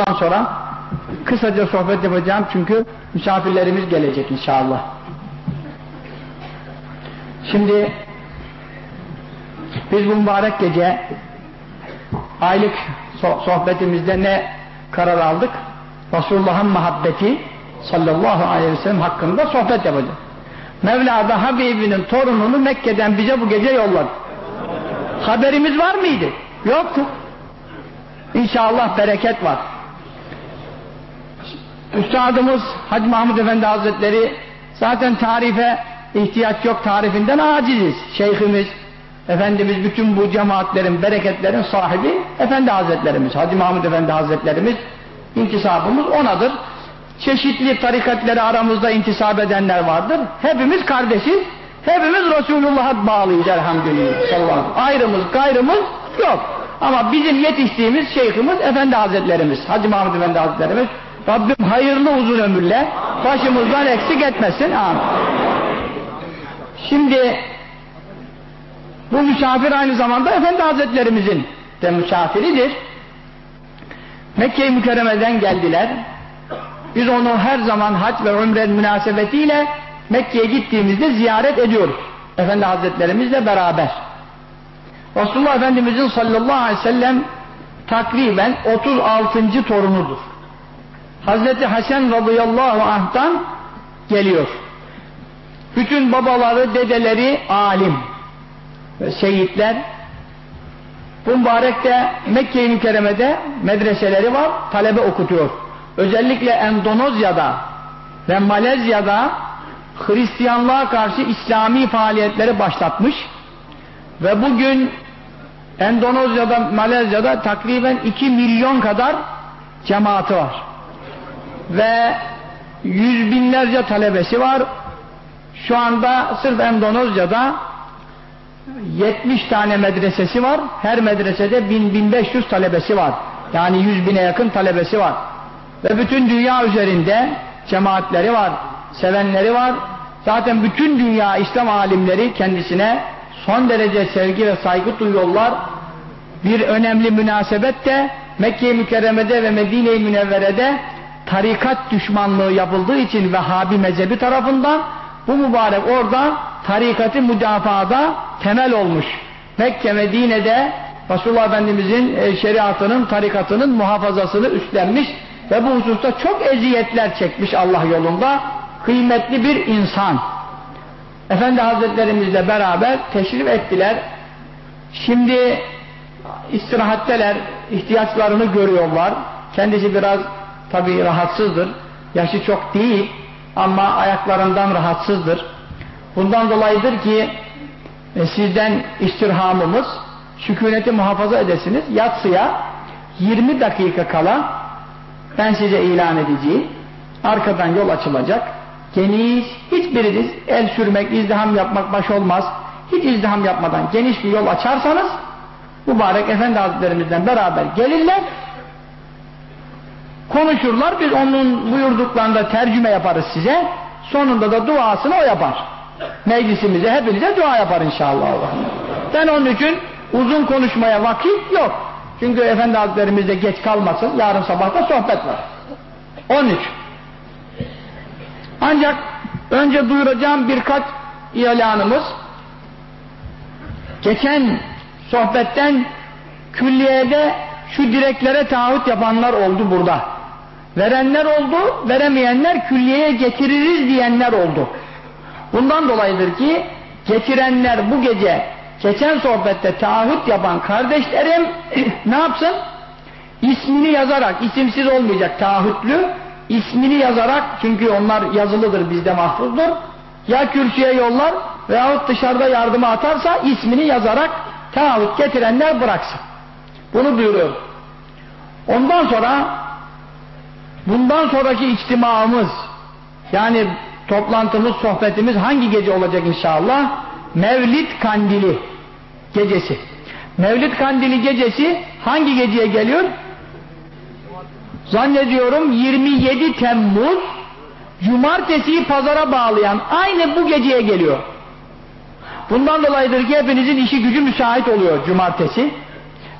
Ondan sonra kısaca sohbet yapacağım çünkü misafirlerimiz gelecek inşallah. Şimdi biz bu mübarek gece aylık sohbetimizde ne karar aldık? Resulullah'ın muhabbeti sallallahu aleyhi ve sellem hakkında sohbet yapacağız. Mevla da Habibinin torununu Mekke'den bize bu gece yolladı. Haberimiz var mıydı? Yoktu. İnşallah bereket var. Üstadımız Hacı Mahmud Efendi Hazretleri zaten tarife ihtiyaç yok tarifinden aciziz. Şeyhimiz, Efendimiz bütün bu cemaatlerin, bereketlerin sahibi Efendi Hazretlerimiz, Hacı Mahmud Efendi Hazretlerimiz intisabımız onadır. Çeşitli tarikatları aramızda intisap edenler vardır. Hepimiz kardeşiz. Hepimiz Resulullah'a bağlıyız elhamdülillah. Sallallahu. Ayrımız, gayrımız yok. Ama bizim yetiştiğimiz şeyhimiz Efendi Hazretlerimiz, Hacı Mahmud Efendi Hazretlerimiz. Rabbim hayırlı uzun ömürle başımızdan eksik etmesin. Amin. Şimdi bu misafir aynı zamanda Efendi Hazretlerimizin de misafiridir. Mekke-i Mükerreme'den geldiler. Biz onu her zaman hac ve umre münasebetiyle Mekke'ye gittiğimizde ziyaret ediyoruz. Efendi Hazretlerimizle beraber. Resulullah Efendimizin sallallahu aleyhi ve sellem takriben 36. torunudur. Hazreti Hasan radıyallahu anh'tan geliyor. Bütün babaları, dedeleri alim ve şehitler. Bu mübarek de Mekke-i Mükerreme'de medreseleri var, talebe okutuyor. Özellikle Endonezya'da ve Malezya'da Hristiyanlığa karşı İslami faaliyetleri başlatmış ve bugün Endonezya'da, Malezya'da takriben 2 milyon kadar cemaati var. Ve yüz binlerce talebesi var. Şu anda sırf Endonezya'da 70 tane medresesi var. Her medresede 1000-1500 talebesi var. Yani 100 bine yakın talebesi var. Ve bütün dünya üzerinde cemaatleri var, sevenleri var. Zaten bütün dünya İslam alimleri kendisine son derece sevgi ve saygı duyuyorlar. Bir önemli münasebet de Mekke-i Mükerreme'de ve Medine-i Münevvere'de tarikat düşmanlığı yapıldığı için Vehhabi mezhebi tarafından bu mübarek orada tarikatı müdafaada temel olmuş. Mekke, Medine'de Resulullah Efendimizin şeriatının, tarikatının muhafazasını üstlenmiş ve bu hususta çok eziyetler çekmiş Allah yolunda kıymetli bir insan. Efendi Hazretlerimizle beraber teşrif ettiler. Şimdi istirahatteler, ihtiyaçlarını görüyorlar. Kendisi biraz tabi rahatsızdır. Yaşı çok değil ama ayaklarından rahatsızdır. Bundan dolayıdır ki e, sizden istirhamımız sükuneti muhafaza edesiniz. Yatsıya 20 dakika kala ben size ilan edeceğim. Arkadan yol açılacak. Geniş, hiçbiriniz el sürmek, izdiham yapmak baş olmaz. Hiç izdiham yapmadan geniş bir yol açarsanız mübarek Efendi Hazretlerimizden beraber gelirler konuşurlar biz onun buyurduklarında tercüme yaparız size. Sonunda da duasını o yapar. Meclisimize hepinize dua yapar inşallah. Ben onun için uzun konuşmaya vakit yok. Çünkü Efendi Hazretlerimiz de geç kalmasın yarın sabahta sohbet var. 13 ancak önce duyuracağım birkaç ilanımız. Geçen sohbetten külliyede şu direklere taahhüt yapanlar oldu burada. Verenler oldu, veremeyenler külliyeye getiririz diyenler oldu. Bundan dolayıdır ki getirenler bu gece geçen sohbette taahhüt yapan kardeşlerim ne yapsın? İsmini yazarak, isimsiz olmayacak taahhütlü, ismini yazarak çünkü onlar yazılıdır bizde mahfuzdur. Ya kürsüye yollar veyahut dışarıda yardıma atarsa ismini yazarak taahhüt getirenler bıraksın. Bunu duyuruyor. Ondan sonra bundan sonraki içtimaımız yani toplantımız, sohbetimiz hangi gece olacak inşallah? Mevlid Kandili gecesi. Mevlid Kandili gecesi hangi geceye geliyor? Zannediyorum 27 Temmuz Cumartesiyi pazara bağlayan aynı bu geceye geliyor. Bundan dolayıdır ki hepinizin işi gücü müsait oluyor cumartesi.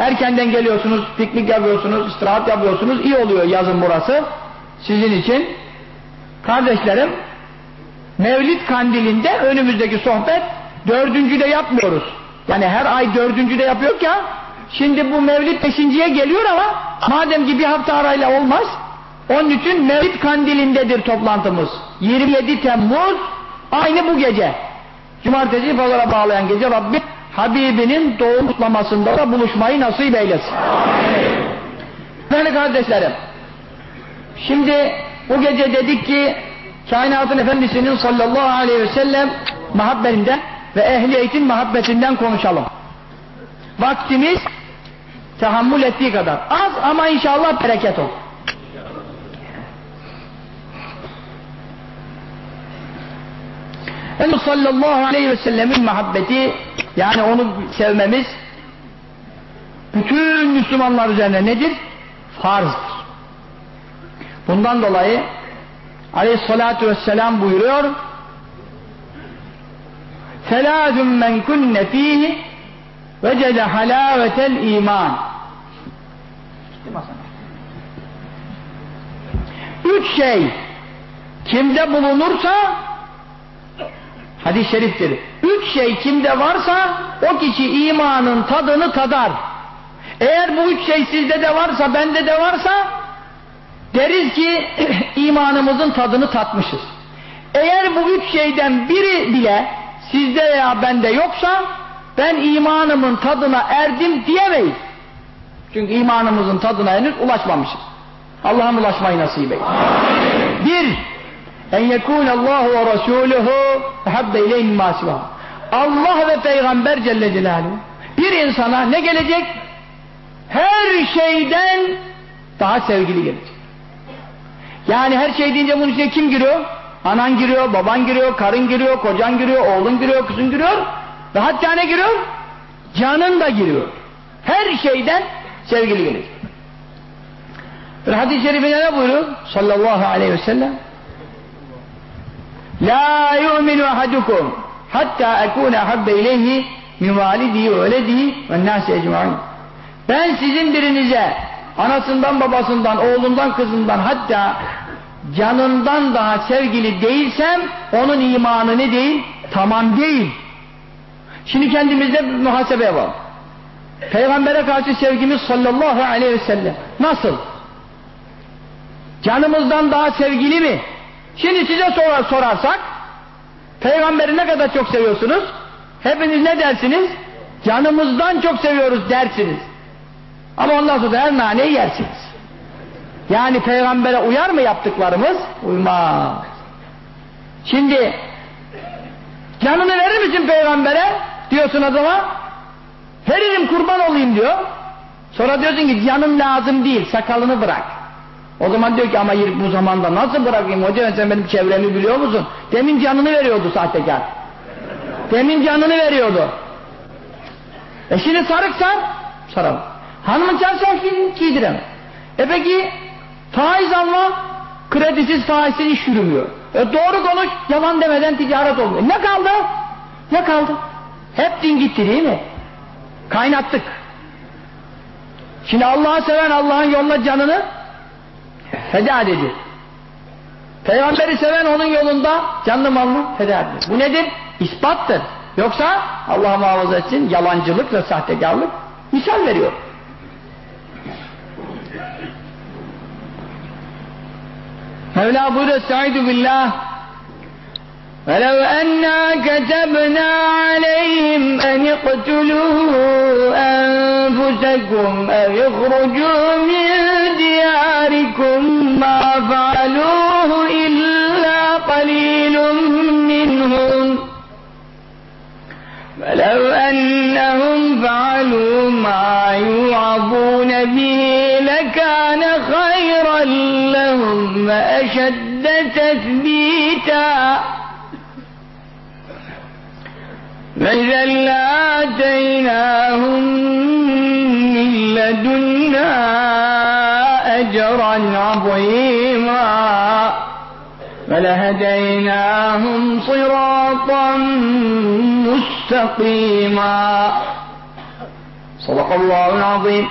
Erkenden geliyorsunuz, piknik yapıyorsunuz, istirahat yapıyorsunuz. İyi oluyor yazın burası. Sizin için. Kardeşlerim, Mevlid kandilinde önümüzdeki sohbet dördüncüde yapmıyoruz. Yani her ay dördüncüde yapıyor ya. Şimdi bu Mevlid beşinciye geliyor ama madem ki bir hafta arayla olmaz onun için Mevlid kandilindedir toplantımız. 27 Temmuz aynı bu gece. Cumartesi pazara bağlayan gece Rabbim Habibinin doğum kutlamasında da buluşmayı nasip eylesin. Değerli kardeşlerim, şimdi bu gece dedik ki kainatın efendisinin sallallahu aleyhi ve sellem muhabbetinden ve ehli eğitim muhabbetinden konuşalım. Vaktimiz tahammül ettiği kadar. Az ama inşallah bereket olur. Efendimiz sallallahu aleyhi ve sellemin muhabbeti yani onu sevmemiz bütün Müslümanlar üzerine nedir? Farzdır. Bundan dolayı aleyhissalatu vesselam buyuruyor Selâzun men kunne fîhi vecede halâvetel iman Üç şey kimde bulunursa hadis-i şeriftir. Üç şey kimde varsa o kişi imanın tadını tadar. Eğer bu üç şey sizde de varsa, bende de varsa deriz ki imanımızın tadını tatmışız. Eğer bu üç şeyden biri bile sizde veya bende yoksa ben imanımın tadına erdim diyemeyiz. Çünkü imanımızın tadına henüz ulaşmamışız. Allah'ın ulaşmayı nasip eylesin. Bir, en yekûnallâhu ve rasûluhu habbe ileyhim mâsivâ. Allah ve Peygamber Celle Celaluhu bir insana ne gelecek? Her şeyden daha sevgili gelecek. Yani her şey deyince bunun içine kim giriyor? Anan giriyor, baban giriyor, karın giriyor, kocan giriyor, oğlun giriyor, kızın giriyor. Ve hatta ne giriyor? Canın da giriyor. Her şeyden sevgili gelecek. Bir hadis-i şerifinde ne buyuruyor? Sallallahu aleyhi ve sellem. La yu'minu ahadukum hatta ekune habbe ileyhi min validihi ve veledihi ve nâsi ecmaîn. Ben sizin birinize anasından babasından oğlundan kızından hatta canından daha sevgili değilsem onun imanı ne değil? Tamam değil. Şimdi kendimizde muhasebe yapalım. Peygamber'e karşı sevgimiz sallallahu aleyhi ve sellem nasıl? Canımızdan daha sevgili mi? Şimdi size sorar, sorarsak Peygamberi ne kadar çok seviyorsunuz? Hepiniz ne dersiniz? Canımızdan çok seviyoruz dersiniz. Ama ondan sonra her naneyi yersiniz. Yani peygambere uyar mı yaptıklarımız? Uymaz. Şimdi canını verir misin peygambere? Diyorsun o zaman. Veririm kurban olayım diyor. Sonra diyorsun ki canım lazım değil sakalını bırak. O zaman diyor ki ama bu zamanda nasıl bırakayım hoca sen benim çevremi biliyor musun? Demin canını veriyordu sahtekar. Demin canını veriyordu. E şimdi sarık sar. Saralım. Hanımın çarşaf giydirem. E peki faiz alma kredisiz faizsiz iş yürümüyor. E doğru konuş yalan demeden ticaret olmuyor. Ne kaldı? Ne kaldı? Hep din gitti değil mi? Kaynattık. Şimdi Allah'ı seven Allah'ın yoluna canını feda ediyor. Peygamberi seven onun yolunda canlı malını feda ediyor. Bu nedir? İspattır. Yoksa Allah muhafaza etsin yalancılık ve sahtekarlık misal veriyor. Mevla buyuruyor Estaizu billah ولو أنا كتبنا عليهم أن اقتلوا أنفسكم أو اخرجوا من دياركم ما فعلوه إلا قليل منهم. ولو أنهم فعلوا ما يوعظون به لكان خيرا لهم وأشد تثبيتا. فإذا لآتيناهم من لدنا أجرا عظيما ولهديناهم صراطا مستقيما Sadakallahu azim.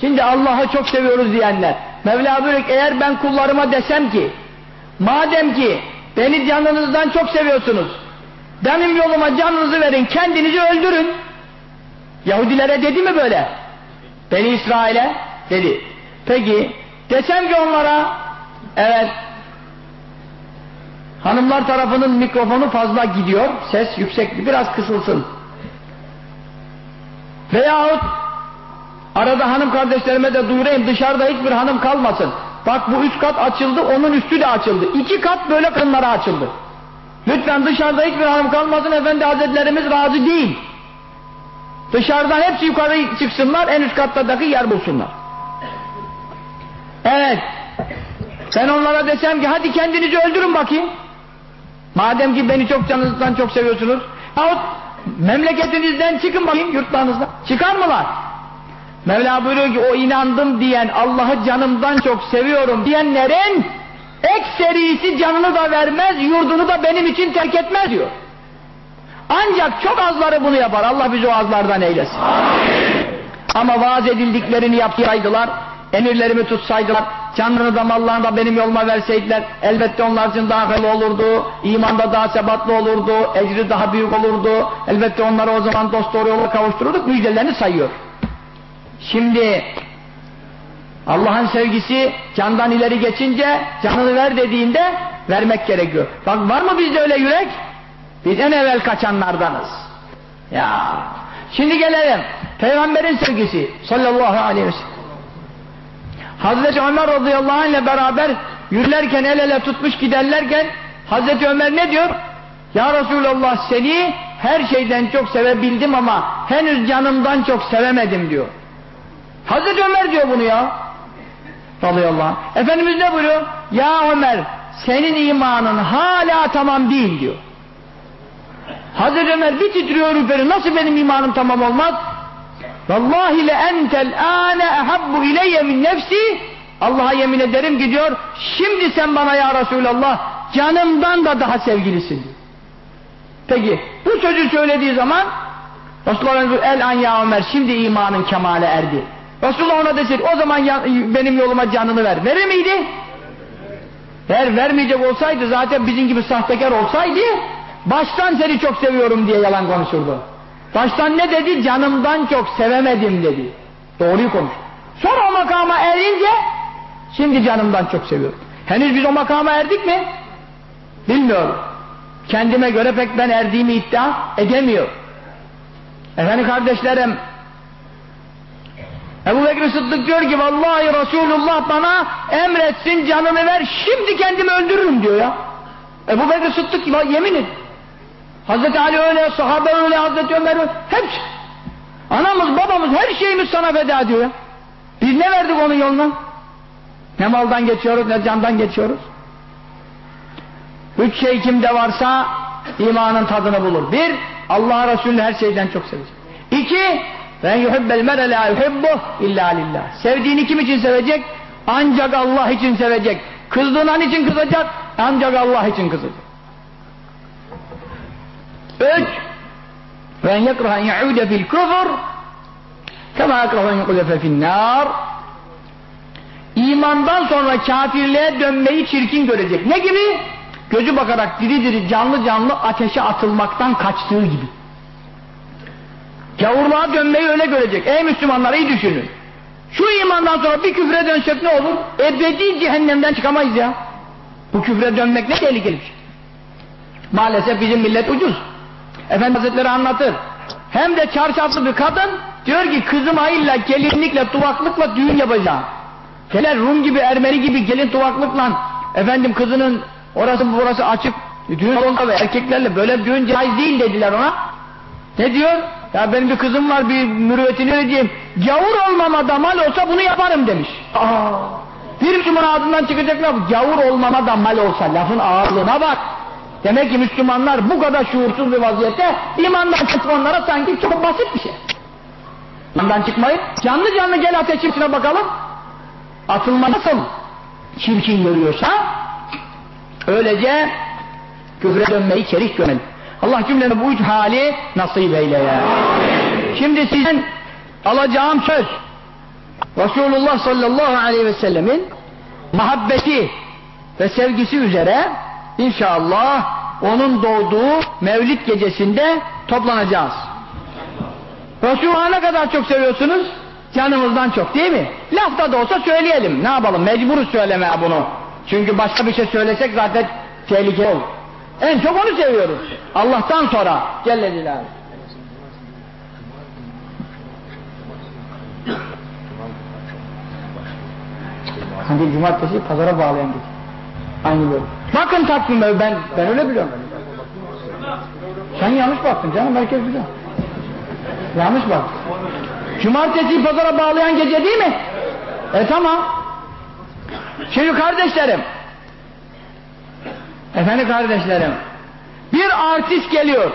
Şimdi Allah'ı çok seviyoruz diyenler. Mevla buyuruyor ki, eğer ben kullarıma desem ki madem ki beni canınızdan çok seviyorsunuz benim yoluma canınızı verin kendinizi öldürün. Yahudilere dedi mi böyle? Beni İsrail'e dedi. Peki desem ki onlara evet hanımlar tarafının mikrofonu fazla gidiyor ses yüksek biraz kısılsın. Veyahut arada hanım kardeşlerime de duyurayım dışarıda hiçbir hanım kalmasın. Bak bu üst kat açıldı onun üstü de açıldı. İki kat böyle kadınlara açıldı. Lütfen dışarıda hiçbir hanım kalmasın efendi hazretlerimiz razı değil. Dışarıdan hepsi yukarı çıksınlar en üst kattaki yer bulsunlar. Evet. Ben onlara desem ki hadi kendinizi öldürün bakayım. Madem ki beni çok canınızdan çok seviyorsunuz. Yahut memleketinizden çıkın bakayım yurtlarınızdan. Çıkar mılar? Mevla buyuruyor ki o inandım diyen Allah'ı canımdan çok seviyorum diyenlerin ekserisi canını da vermez yurdunu da benim için terk etmez diyor. Ancak çok azları bunu yapar. Allah bizi o azlardan eylesin. Amin. Ama vaaz edildiklerini yapsaydılar, emirlerimi tutsaydılar, canlarını da mallarını da benim yoluma verseydiler, elbette onlar için daha hayırlı olurdu, imanda daha sebatlı olurdu, ecri daha büyük olurdu, elbette onları o zaman dost doğru yola kavuştururduk, müjdelerini sayıyor. Şimdi Allah'ın sevgisi candan ileri geçince canını ver dediğinde vermek gerekiyor. Bak var mı bizde öyle yürek? Biz en evvel kaçanlardanız. Ya. Şimdi gelelim. Peygamberin sevgisi sallallahu aleyhi ve sellem. Hazreti Ömer radıyallahu anh ile beraber yürürlerken el ele tutmuş giderlerken Hazreti Ömer ne diyor? Ya Resulallah seni her şeyden çok sevebildim ama henüz canımdan çok sevemedim diyor. Hazreti Ömer diyor bunu ya. Radıyallahu anh. Efendimiz ne buyuruyor? Ya Ömer senin imanın hala tamam değil diyor. Hazreti Ömer bir titriyor ürperi nasıl benim imanım tamam olmaz? Vallahi le entel ane ehabbu ileyye min nefsi Allah'a yemin ederim ki diyor şimdi sen bana ya Resulallah canımdan da daha sevgilisin. Peki bu sözü söylediği zaman Resulullah el an ya Ömer şimdi imanın kemale erdi. Resulullah ona desin o zaman ya, benim yoluma canını ver. Verir miydi? Eğer vermeyecek olsaydı zaten bizim gibi sahtekar olsaydı baştan seni çok seviyorum diye yalan konuşurdu. Baştan ne dedi? Canımdan çok sevemedim dedi. Doğruyu konuş. Sonra o makama erince şimdi canımdan çok seviyorum. Henüz biz o makama erdik mi? Bilmiyorum. Kendime göre pek ben erdiğimi iddia edemiyor. Efendim kardeşlerim Ebu Bekir Sıddık diyor ki vallahi Resulullah bana emretsin canımı ver şimdi kendimi öldürürüm diyor ya. Ebu Bekir Sıddık yemin et. Hazreti Ali öyle, sahabe öyle, Hazreti Ömer öyle. Hepsi. Anamız, babamız, her şeyimiz sana feda diyor ya. Biz ne verdik onun yoluna? Ne maldan geçiyoruz, ne candan geçiyoruz. Üç şey kimde varsa imanın tadını bulur. Bir, Allah Resulü her şeyden çok sevecek. İki, ben yuhibbel mere la yuhibbuh illa lillah. Sevdiğini kim için sevecek? Ancak Allah için sevecek. Kızdığından için kızacak? Ancak Allah için kızacak. Üç, ben yekrahen ya'ude fil küfür kema yekrahen yukulefe fil nar İmandan sonra kafirliğe dönmeyi çirkin görecek. Ne gibi? Gözü bakarak diri diri canlı canlı ateşe atılmaktan kaçtığı gibi. Gavurluğa dönmeyi öyle görecek. Ey Müslümanlar iyi düşünün. Şu imandan sonra bir küfre dönsek ne olur? Ebedi cehennemden çıkamayız ya. Bu küfre dönmek ne tehlikeli bir şey. Maalesef bizim millet ucuz. Efendi Hazretleri anlatır. Hem de çarşaflı bir kadın diyor ki kızım illa gelinlikle tuvaklıkla düğün yapacağım. Feler Rum gibi Ermeni gibi gelin tuvaklıkla efendim kızının orası burası açık düğün salonunda ve erkeklerle böyle düğün caiz değil dediler ona. Ne diyor? Ya benim bir kızım var bir mürüvvetini ödeyeyim. Gavur olmama da mal olsa bunu yaparım demiş. Aa, bir Müslüman ağzından çıkacak laf gavur olmama da mal olsa lafın ağırlığına bak. Demek ki Müslümanlar bu kadar şuursuz bir vaziyette imandan çıkmanlara sanki çok basit bir şey. İmandan çıkmayıp canlı canlı gel ateşin içine bakalım. Atılma nasıl çirkin görüyorsa öylece küfre dönmeyi çerik görmeli. Allah cümlene bu üç hali nasip eyle ya. Şimdi sizin alacağım söz Resulullah sallallahu aleyhi ve sellemin muhabbeti ve sevgisi üzere inşallah onun doğduğu mevlid gecesinde toplanacağız. Resulullah'ı ne kadar çok seviyorsunuz? Canımızdan çok değil mi? Lafta da olsa söyleyelim. Ne yapalım? Mecburuz söylemeye bunu. Çünkü başka bir şey söylesek zaten tehlike olur. En çok onu seviyoruz. Allah'tan sonra. Celle Celaluhu. Hani cumartesi pazara bağlayan gece. Aynı böyle. Bakın takvime ben ben öyle biliyorum. Sen yanlış baktın canım herkes biliyor. Yanlış bak. Cumartesi pazara bağlayan gece değil mi? E tamam. Şimdi kardeşlerim. Efendim kardeşlerim. Bir artist geliyor.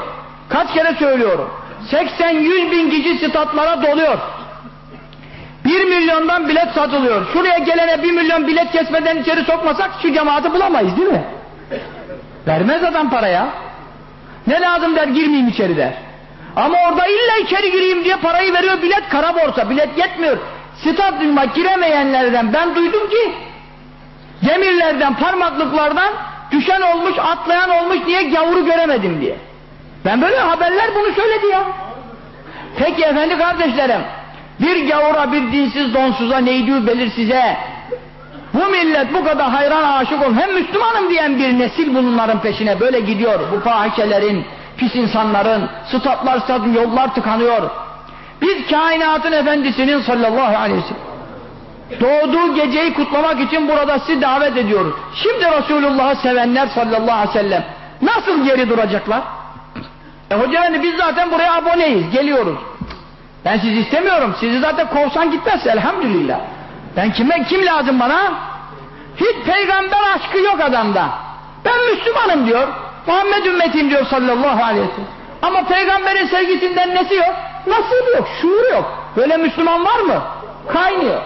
Kaç kere söylüyorum. 80-100 bin kişi statlara doluyor. 1 milyondan bilet satılıyor. Şuraya gelene 1 milyon bilet kesmeden içeri sokmasak şu cemaati bulamayız değil mi? Vermez adam paraya. Ne lazım der girmeyeyim içeri der. Ama orada illa içeri gireyim diye parayı veriyor bilet kara borsa bilet yetmiyor. Stadyuma giremeyenlerden ben duydum ki demirlerden parmaklıklardan düşen olmuş atlayan olmuş diye gavuru göremedim diye. Ben böyle haberler bunu söyledi ya. Peki efendi kardeşlerim bir gavura bir dinsiz donsuza neydi belirsize bu millet bu kadar hayran aşık ol hem Müslümanım diyen bir nesil bunların peşine böyle gidiyor bu fahişelerin pis insanların statlar stadyum yollar tıkanıyor biz kainatın efendisinin sallallahu aleyhi ve sellem doğduğu geceyi kutlamak için burada sizi davet ediyoruz şimdi Resulullah'ı sevenler sallallahu aleyhi ve sellem nasıl geri duracaklar e hoca efendi biz zaten buraya aboneyiz geliyoruz ben sizi istemiyorum. Sizi zaten kovsan gitmez elhamdülillah. Ben kime kim lazım bana? Hiç peygamber aşkı yok adamda. Ben Müslümanım diyor. Muhammed ümmetim diyor sallallahu aleyhi ve sellem. Ama peygamberin sevgisinden nesi yok? Nasıl yok? Şuur yok. Böyle Müslüman var mı? Kaynıyor.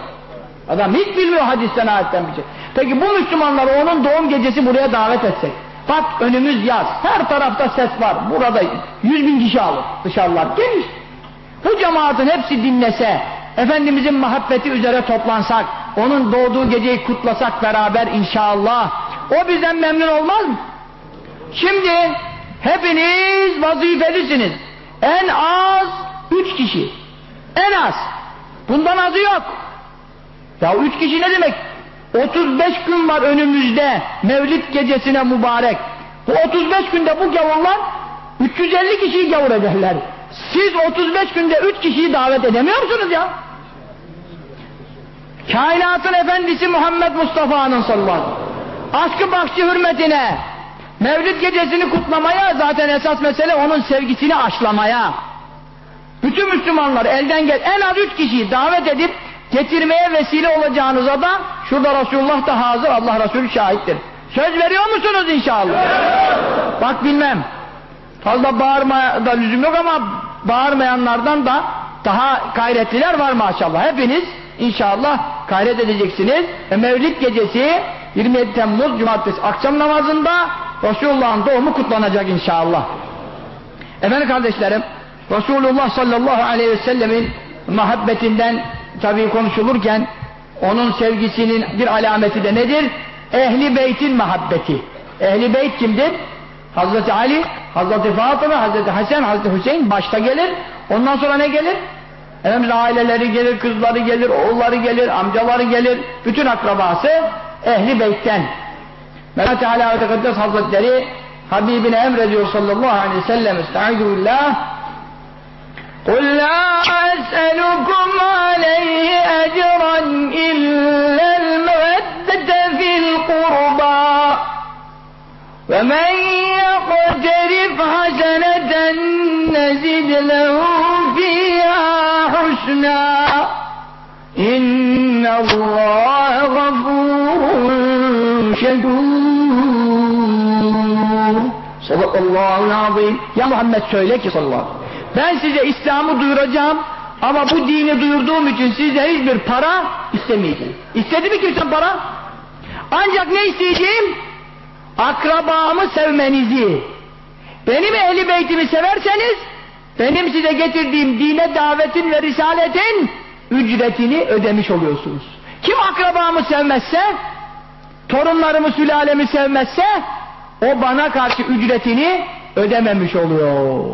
Adam hiç bilmiyor hadisten ayetten bir şey. Peki bu Müslümanları onun doğum gecesi buraya davet etsek. Bak önümüz yaz. Her tarafta ses var. Burada yüz bin kişi alır. Dışarılar geniş. Bu cemaatin hepsi dinlese, Efendimizin muhabbeti üzere toplansak, onun doğduğu geceyi kutlasak beraber inşallah, o bizden memnun olmaz mı? Şimdi hepiniz vazifelisiniz. En az üç kişi. En az. Bundan azı yok. Ya üç kişi ne demek? 35 gün var önümüzde Mevlid gecesine mübarek. Bu 35 günde bu gavurlar 350 kişiyi gavur ederler. Siz 35 günde 3 kişiyi davet edemiyor musunuz ya? Kainatın efendisi Muhammed Mustafa'nın sallallahu aleyhi. Aşkı bakşı hürmetine Mevlid gecesini kutlamaya zaten esas mesele onun sevgisini aşlamaya. Bütün Müslümanlar elden gel en az üç kişiyi davet edip getirmeye vesile olacağınıza da şurada Resulullah da hazır Allah Resulü şahittir. Söz veriyor musunuz inşallah? Bak bilmem. Fazla bağırmaya da lüzum yok ama bağırmayanlardan da daha gayretliler var maşallah. Hepiniz inşallah gayret edeceksiniz. E, Mevlid gecesi 27 Temmuz Cumartesi akşam namazında Resulullah'ın doğumu kutlanacak inşallah. Efendim kardeşlerim Resulullah sallallahu aleyhi ve sellemin muhabbetinden tabii konuşulurken onun sevgisinin bir alameti de nedir? Ehli beytin muhabbeti. Ehli beyt kimdir? Hazreti Ali, Hazreti Fatıma, Hazreti Hasan, Hazreti Hüseyin başta gelir. Ondan sonra ne gelir? Efendimiz aileleri gelir, kızları gelir, oğulları gelir, amcaları gelir. Bütün akrabası ehli beytten. Mevla Teala ve Tekaddes Hazretleri Habibine emrediyor sallallahu aleyhi ve sellem Estaizu billah قُلْ لَا أَسْأَلُكُمْ عَلَيْهِ أَجْرًا إِلَّا الْمَوَدَّةَ فِي الْقُرْبَى وَمَنْ يَقْتَرِفْ حَسَنَةً نَزِدْ لَهُ فِيهَا حُسْنًا إِنَّ اللَّهَ غَفُورٌ şekur. Sadakallahu azim. Ya Muhammed söyle ki sallallahu aleyhi ve sellem. Ben size İslam'ı duyuracağım ama bu dini duyurduğum için size hiçbir para istemeyeceğim. İstedi mi kimse para? Ancak ne isteyeceğim? Akrabamı sevmenizi. Benim ehli beytimi severseniz benim size getirdiğim dine davetin ve risaletin ücretini ödemiş oluyorsunuz. Kim akrabamı sevmezse, torunlarımı, sülalemi sevmezse, o bana karşı ücretini ödememiş oluyor.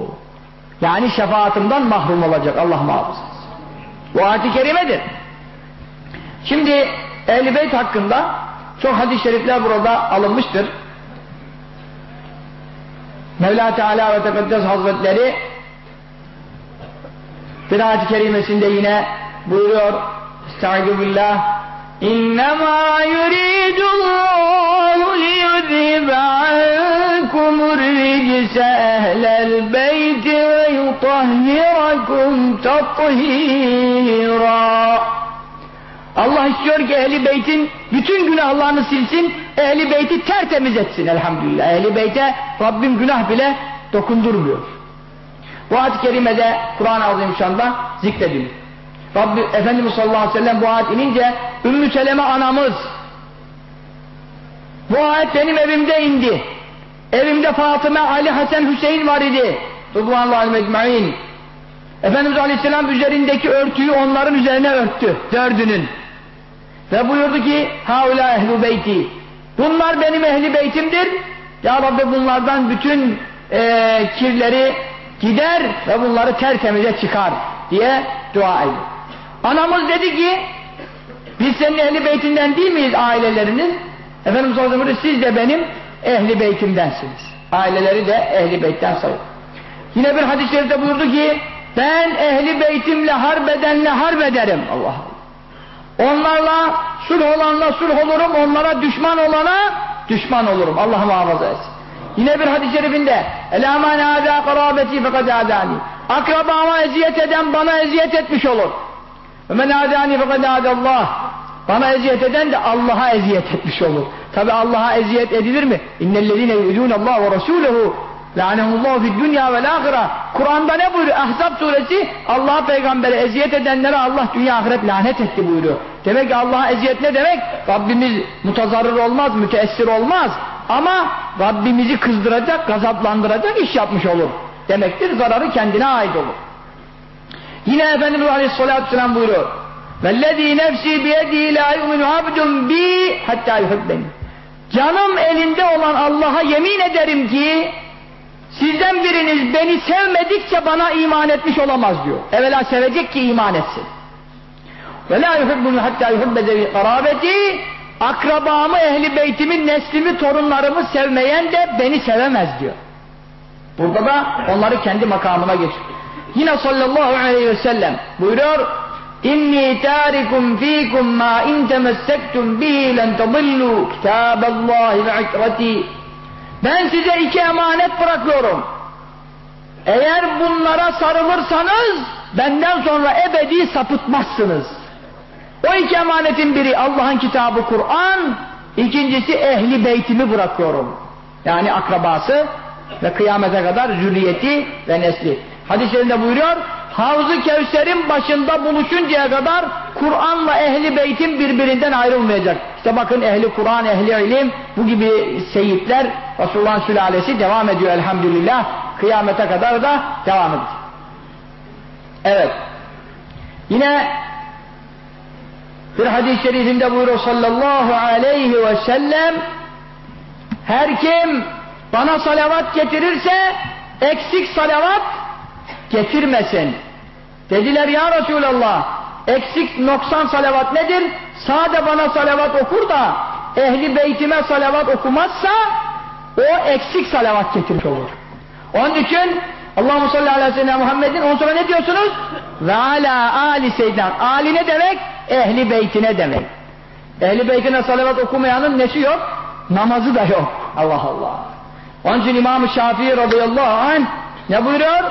Yani şefaatimden mahrum olacak Allah muhafaza. Bu ayet-i kerimedir. Şimdi Beyt hakkında çok hadis-i şerifler burada alınmıştır. Mevla Teala ve Tekaddes Hazretleri bir ayet-i kerimesinde yine buyuruyor Estaizu billah İnnemâ yuridullahu liyudhibe ricse ehlel beyti ve yutahhirakum tathîrâ Allah istiyor ki ehli beytin bütün günahlarını silsin, ehli beyti tertemiz etsin elhamdülillah. Ehli beyte Rabbim günah bile dokundurmuyor. Bu ayet-i kerimede Kur'an-ı Azimüşşan'da zikredilir. Rabbi, Efendimiz sallallahu aleyhi ve sellem bu ayet inince Ümmü Seleme anamız bu ayet benim evimde indi. Evimde Fatıma, Ali, Hasan, Hüseyin var idi. Rıdvanullah mecmain. Efendimiz Aleyhisselam üzerindeki örtüyü onların üzerine örttü. Dördünün. Ve buyurdu ki Haula ehlu beyti. Bunlar benim ehli beytimdir. Ya Rabbi bunlardan bütün e, kirleri gider ve bunları tertemize çıkar diye dua etti. Anamız dedi ki biz senin ehli beytinden değil miyiz aileleriniz? Efendimiz sellem siz de benim ehli beytimdensiniz. Aileleri de ehli beytten sayılır. Yine bir hadis-i şerifte buyurdu ki ben ehli beytimle harbedenle harbederim. Allah Allah. Onlarla sulh olanla sulh olurum, onlara düşman olana düşman olurum. Allah muhafaza etsin. Yine bir hadis-i şerifinde Elaman âdâ karâbeti fekad âdâni Akrabama eziyet eden bana eziyet etmiş olur. Ve men âdâni fekad âdâllâh Bana eziyet eden de Allah'a eziyet etmiş olur. Tabi Allah'a eziyet edilir mi? İnnellezîne yu'udûnallâh ve rasûlehu Lânehullahu fid dünya vel ahira. Kur'an'da ne buyuruyor? Ahzab suresi Allah peygambere eziyet edenlere Allah dünya ahiret lanet etti buyuruyor. Demek ki Allah'a eziyet ne demek? Rabbimiz mutazarrır olmaz, müteessir olmaz. Ama Rabbimizi kızdıracak, gazaplandıracak iş yapmış olur. Demektir zararı kendine ait olur. Yine Efendimiz Aleyhisselatü Vesselam buyuruyor. وَالَّذ۪ي نَفْسِي بِيَد۪ي لَا يُؤْمِنُ عَبْدٌ بِي hatta يُحِبَّنِي Canım elinde olan Allah'a yemin ederim ki Sizden biriniz beni sevmedikçe bana iman etmiş olamaz diyor. Evvela sevecek ki iman etsin. Ve la yuhibbunu hatta yuhibbe zevi karabeti akrabamı, ehli beytimin, neslimi, torunlarımı sevmeyen de beni sevemez diyor. Burada da onları kendi makamına geçiyor. Yine sallallahu aleyhi ve sellem buyuruyor İnni tarikum fikum ma in temessektum bihi len tadillu kitaballahi ve ikrati ben size iki emanet bırakıyorum. Eğer bunlara sarılırsanız benden sonra ebedi sapıtmazsınız. O iki emanetin biri Allah'ın kitabı Kur'an, ikincisi ehli beytimi bırakıyorum. Yani akrabası ve kıyamete kadar zürriyeti ve nesli. Hadislerinde buyuruyor, Havz-ı Kevser'in başında buluşuncaya kadar Kur'an'la ehli beytin birbirinden ayrılmayacak. İşte bakın ehli Kur'an, ehli ilim bu gibi seyitler Resulullah'ın sülalesi devam ediyor elhamdülillah. Kıyamete kadar da devam edecek. Evet. Yine bir hadis-i şerifinde buyuruyor sallallahu aleyhi ve sellem her kim bana salavat getirirse eksik salavat getirmesin. Dediler ya Resulallah eksik noksan salavat nedir? Sade bana salavat okur da ehli beytime salavat okumazsa o eksik salavat getirmiş olur. Onun için Allahu aleyhi ve sellem Muhammed'in ondan sonra ne diyorsunuz? Ve ala ali seyyidan. Ali ne demek? Ehli beytine demek. Ehli beytine salavat okumayanın nesi yok? Namazı da yok. Allah Allah. Onun için İmam-ı Şafii radıyallahu anh ne buyuruyor?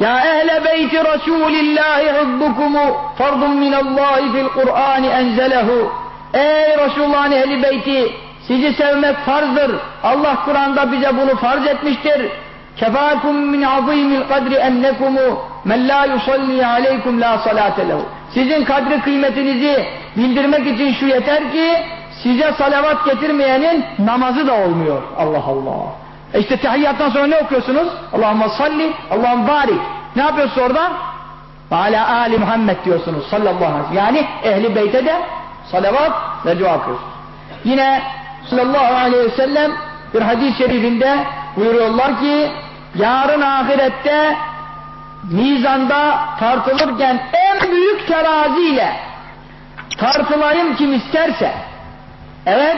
Ya ehle beyti Resulillahi hubbukumu fardun minallahi fil Kur'an enzelehu. Ey Resulullah'ın ehli beyti sizi sevmek farzdır. Allah Kur'an'da bize bunu farz etmiştir. Kefâkum min azîmil kadri ennekumu men la yusalli aleykum la salate lehu. Sizin kadri kıymetinizi bildirmek için şu yeter ki size salavat getirmeyenin namazı da olmuyor. Allah Allah. E işte tehiyyattan sonra ne okuyorsunuz? Allahümme salli, Allahümme barik. Ne yapıyorsunuz orada? Ala Ali Muhammed diyorsunuz sallallahu aleyhi ve sellem. Yani ehli beyte de salavat ve dua okuyorsunuz. Yine sallallahu aleyhi ve sellem bir hadis-i şerifinde buyuruyorlar ki yarın ahirette mizanda tartılırken en büyük teraziyle tartılayım kim isterse evet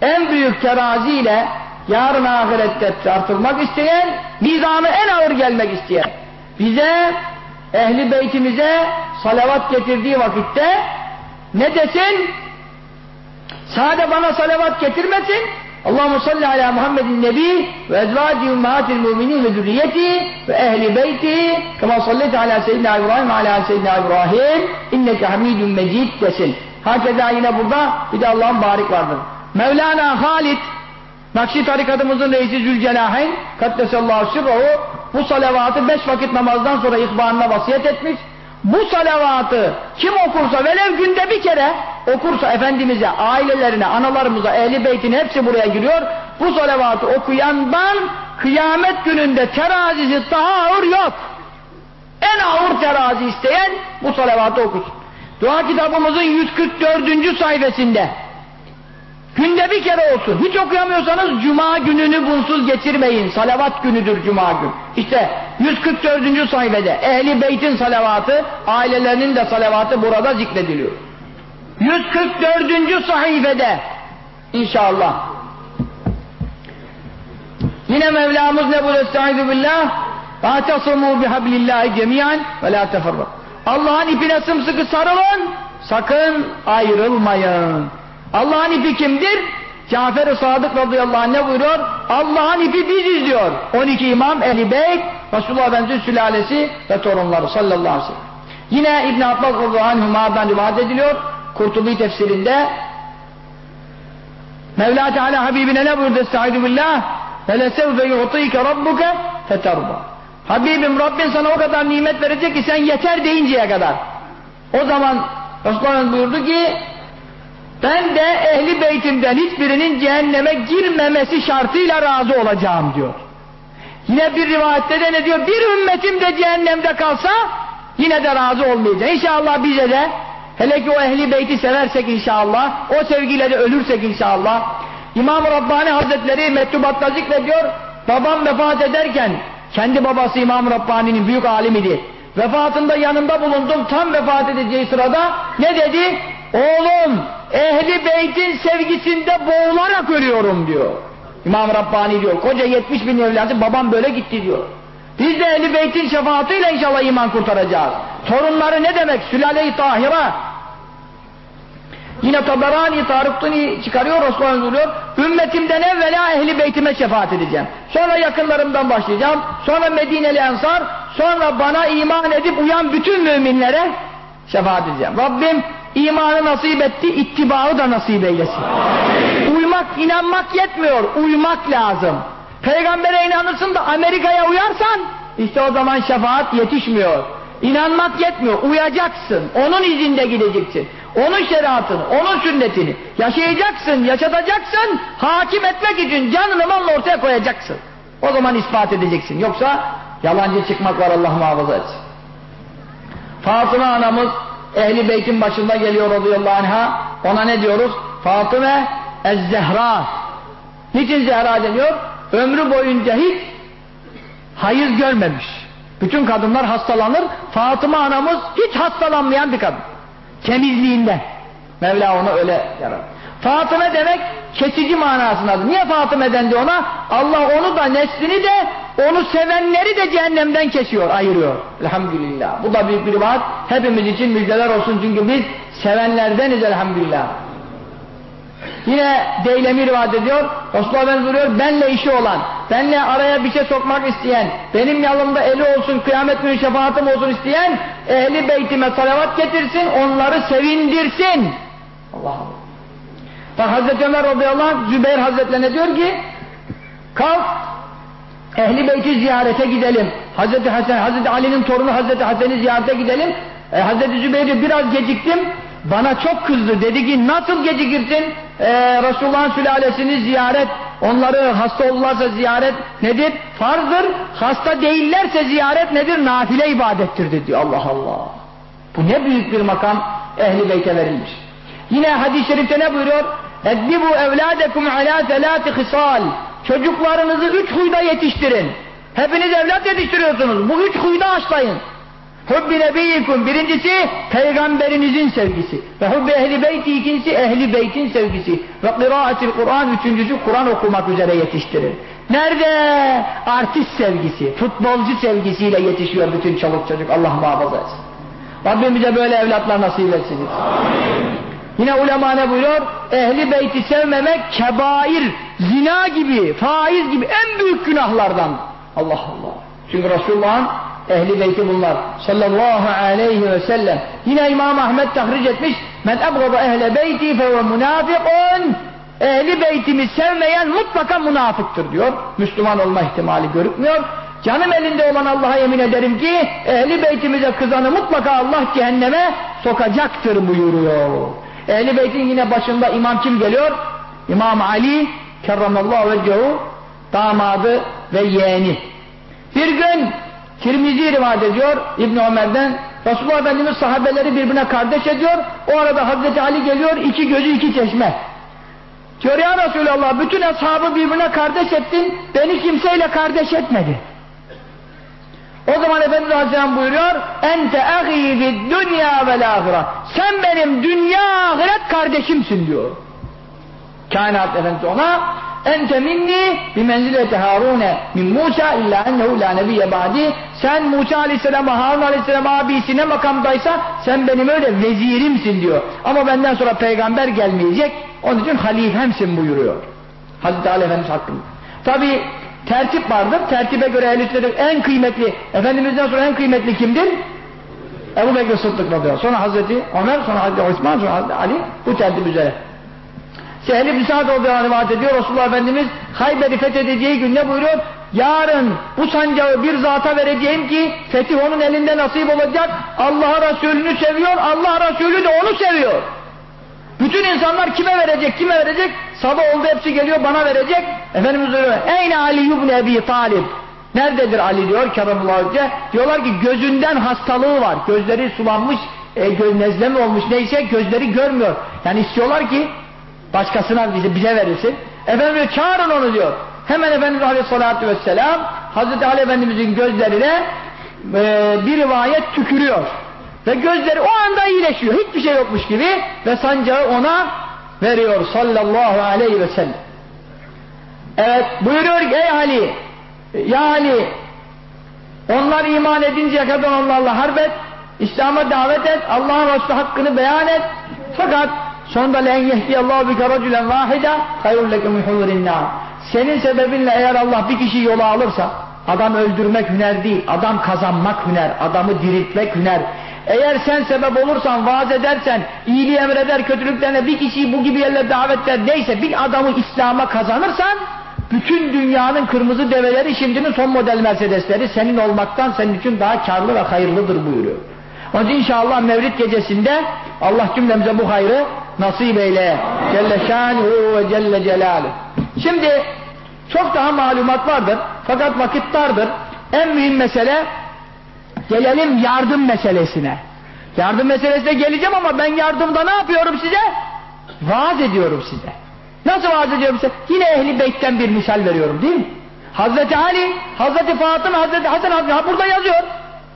en büyük teraziyle yarın ahirette tartılmak isteyen mizanı en ağır gelmek isteyen. Bize ehli beytimize salavat getirdiği vakitte ne desin? Sade bana salavat getirmesin. Allahu salli ala Muhammedin nebi ve ezvaci ummahatil müminin ve zürriyeti ve ehli beyti. Kema sallite ala seyyidina İbrahim ala seyyidina İbrahim. İnneke hamidun mecid desin. Hakeza yine burada bir de Allah'ın barik vardır. Mevlana Halid Nakşi tarikatımızın reisi Zülcenahen Kaddesallahu sirruhu bu salavatı beş vakit namazdan sonra ihbarına vasiyet etmiş. Bu salavatı kim okursa velev günde bir kere okursa Efendimiz'e, ailelerine, analarımıza, ehli beytin hepsi buraya giriyor. Bu salavatı okuyandan kıyamet gününde terazisi daha ağır yok. En ağır terazi isteyen bu salavatı okusun. Dua kitabımızın 144. sayfasında Günde bir kere olsun. Hiç okuyamıyorsanız cuma gününü bunsuz geçirmeyin. Salavat günüdür cuma gün. İşte 144. sayfede ehli beytin salavatı, ailelerinin de salavatı burada zikrediliyor. 144. sayfede inşallah. Yine Mevlamız ne buyuruyor? Estaizu billah. فَاَتَصَمُوا بِحَبْلِ اللّٰهِ جَمِيعًا وَلَا تَفَرَّقُوا Allah'ın ipine sımsıkı sarılın, sakın ayrılmayın. Allah'ın ipi kimdir? Cafer-i Sadık radıyallahu anh ne buyuruyor? Allah'ın ipi biziz diyor. 12 imam, Ehl-i Beyt, Resulullah Efendimiz sülalesi ve torunları sallallahu aleyhi ve sellem. Yine İbn Abbas radıyallahu anhuma'dan rivayet ediliyor. Kurtubi tefsirinde Mevla Teala Habibine ne buyurdu? Estaizu billah فَلَسَوْفَ يُعْطِيكَ رَبُّكَ فَتَرْضَى Habibim Rabbin sana o kadar nimet verecek ki sen yeter deyinceye kadar. O zaman Resulullah buyurdu ki ben de ehli beytimden hiçbirinin cehenneme girmemesi şartıyla razı olacağım diyor. Yine bir rivayette de ne diyor? Bir ümmetim de cehennemde kalsa yine de razı olmayacak. İnşallah bize de hele ki o ehli beyti seversek inşallah, o sevgiyle de ölürsek inşallah. İmam-ı Rabbani Hazretleri mektubatta zikrediyor. Babam vefat ederken kendi babası İmam-ı Rabbani'nin büyük alimidir. Vefatında yanında bulundum tam vefat edeceği sırada ne dedi? Oğlum ehli beytin sevgisinde boğularak ölüyorum diyor. İmam Rabbani diyor. Koca 70 bin evladı babam böyle gitti diyor. Biz de ehli beytin şefaatiyle inşallah iman kurtaracağız. Torunları ne demek? Sülale-i Tahira. Yine Taberani, Tarıktuni çıkarıyor, Resulullah buyuruyor. Ümmetimden evvela ehli beytime şefaat edeceğim. Sonra yakınlarımdan başlayacağım. Sonra Medineli Ensar. Sonra bana iman edip uyan bütün müminlere şefaat edeceğim. Rabbim imanı nasip etti, ittibağı da nasip eylesin. Uymak, inanmak yetmiyor, uymak lazım. Peygamber'e inanırsın da Amerika'ya uyarsan, işte o zaman şefaat yetişmiyor. İnanmak yetmiyor, uyacaksın, onun izinde gideceksin. Onun şeriatını, onun sünnetini yaşayacaksın, yaşatacaksın, hakim etmek için canını malını ortaya koyacaksın. O zaman ispat edeceksin. Yoksa yalancı çıkmak var Allah muhafaza etsin. Fatıma anamız Ehli Beyt'in başında geliyor radıyallahu anh'a. Ona ne diyoruz? Fatıma Ez-Zehra. Niçin Zehra deniyor? Ömrü boyunca hiç hayır görmemiş. Bütün kadınlar hastalanır. Fatıma anamız hiç hastalanmayan bir kadın. Temizliğinden. Mevla onu öyle yarar. Fatıma demek kesici manasındadır. Niye Fatıma dendi ona? Allah onu da neslini de onu sevenleri de cehennemden kesiyor, ayırıyor. Elhamdülillah. Bu da büyük bir vaat. Hepimiz için müjdeler olsun çünkü biz sevenlerdeniz elhamdülillah. Yine Deylemi rivayet ediyor. Resulullah Efendimiz buyuruyor, benle işi olan, benle araya bir şey sokmak isteyen, benim yanımda eli olsun, kıyamet günü şefaatim olsun isteyen, ehli beytime salavat getirsin, onları sevindirsin. Allah Allah. Bak Hazreti Ömer radıyallahu anh, Zübeyir Hazretlerine diyor ki, kalk, ehli beyti ziyarete gidelim. Hazreti Hasan, Hazreti Ali'nin torunu Hazreti Hasan'ı ziyarete gidelim. E, Hazreti Zübeyir'i biraz geciktim, bana çok kızdı. Dedi ki nasıl gecikirsin? Ee, Resulullah'ın sülalesini ziyaret Onları hasta olurlarsa ziyaret nedir? Farzdır. Hasta değillerse ziyaret nedir? Nafile ibadettir dedi. Allah Allah. Bu ne büyük bir makam ehli beyte verilmiş. Yine hadis-i şerifte ne buyuruyor? Eddibu evladekum ala zelati hisal. Çocuklarınızı üç huyda yetiştirin. Hepiniz evlat yetiştiriyorsunuz. Bu üç huyda açlayın. Hubbi nebiyyikum birincisi peygamberinizin sevgisi. Ve hubbi ehli beyti ikincisi ehli beytin sevgisi. Ve kıraatil Kur'an üçüncüsü Kur'an okumak üzere yetiştirir. Nerede? Artist sevgisi, futbolcu sevgisiyle yetişiyor bütün çoluk çocuk. Allah muhafaza etsin. Rabbim bize böyle evlatlar nasip etsin. Yine ulema ne buyuruyor? Ehli beyti sevmemek kebair, zina gibi, faiz gibi en büyük günahlardan. Allah Allah. Çünkü Resulullah'ın ehli beyti bunlar. Sallallahu aleyhi ve sellem. Yine İmam Ahmet tahric etmiş. Men ebgada ehle beyti feve munafikun. Ehli beytimi sevmeyen mutlaka münafıktır diyor. Müslüman olma ihtimali görükmüyor. Canım elinde olan Allah'a yemin ederim ki ehli beytimize kızanı mutlaka Allah cehenneme sokacaktır buyuruyor. Ehli beytin yine başında imam kim geliyor? İmam Ali kerramallahu vecehu damadı ve yeğeni. Bir gün Tirmizi rivayet ediyor İbn Ömer'den Resulullah Efendimiz sahabeleri birbirine kardeş ediyor. O arada Hazreti Ali geliyor iki gözü iki çeşme. Diyor ya Resulallah bütün ashabı birbirine kardeş ettin beni kimseyle kardeş etmedi. O zaman Efendimiz Aleyhisselam buyuruyor ente fid dünya vel ahire sen benim dünya ahiret kardeşimsin diyor. Kainat Efendimiz ona ente minni bi menzileti Harune min Musa illa ennehu la nebiyye ba'di sen Musa aleyhisselama Harun aleyhisselam abisi ne makamdaysa sen benim öyle vezirimsin diyor. Ama benden sonra peygamber gelmeyecek onun için halifemsin buyuruyor. Hazreti Ali Efendimiz hakkında. Tabi tertip vardır. Tertibe göre ehl en kıymetli, Efendimiz'den sonra en kıymetli kimdir? Ebu Bekir Sıddık radıyallahu Sonra Hazreti Ömer, sonra Hazreti Osman, sonra Hazreti Ali bu tertip üzere. Sehl ibn Sa'd olduğunu rivayet ediyor. Resulullah Efendimiz Hayber'i fethedeceği gün ne buyuruyor? Yarın bu sancağı bir zata vereceğim ki fetih onun elinde nasip olacak. Allah Resulü'nü seviyor, Allah Resulü de onu seviyor. Bütün insanlar kime verecek, kime verecek? Sabah oldu hepsi geliyor bana verecek. Efendimiz diyor, Eyne Ali ibn Ebi Talib. Nerededir Ali diyor Keremullah Hoca. Diyorlar ki gözünden hastalığı var. Gözleri sulanmış, e, göz nezle mi olmuş neyse gözleri görmüyor. Yani istiyorlar ki başkasına bize, bize verilsin. Efendimiz çağırın onu diyor. Hemen Efendimiz Aleyhisselatü Vesselam Hazreti Ali Efendimizin gözlerine e, bir rivayet tükürüyor. Ve gözleri o anda iyileşiyor. Hiçbir şey yokmuş gibi ve sancağı ona veriyor sallallahu aleyhi ve sellem. Evet buyuruyor ki ey Ali ya Ali onlar iman edinceye kadar onlarla harbet İslam'a davet et Allah'ın Resulü hakkını beyan et fakat sonunda len yehdiyallahu bike racülen vahida hayrun leke min senin sebebinle eğer Allah bir kişi yola alırsa adam öldürmek hüner değil adam kazanmak hüner adamı diriltmek hüner eğer sen sebep olursan, vaaz edersen, iyiliği emreder, kötülüklerine bir kişiyi bu gibi yerlere davet eder, neyse bir adamı İslam'a kazanırsan, bütün dünyanın kırmızı develeri şimdinin son model Mercedesleri senin olmaktan senin için daha karlı ve hayırlıdır buyuruyor. Onun için inşallah Mevlid gecesinde Allah cümlemize bu hayrı nasip eyle. Celle şanuhu ve celle celaluhu. Şimdi çok daha malumat vardır fakat vakit dardır. En mühim mesele Gelelim yardım meselesine. Yardım meselesine geleceğim ama ben yardımda ne yapıyorum size? Vaaz ediyorum size. Nasıl vaaz ediyorum size? Yine ehli beytten bir misal veriyorum değil mi? Hazreti Ali, Hazreti Fatıma, Hazreti Hasan Hazreti ha burada yazıyor.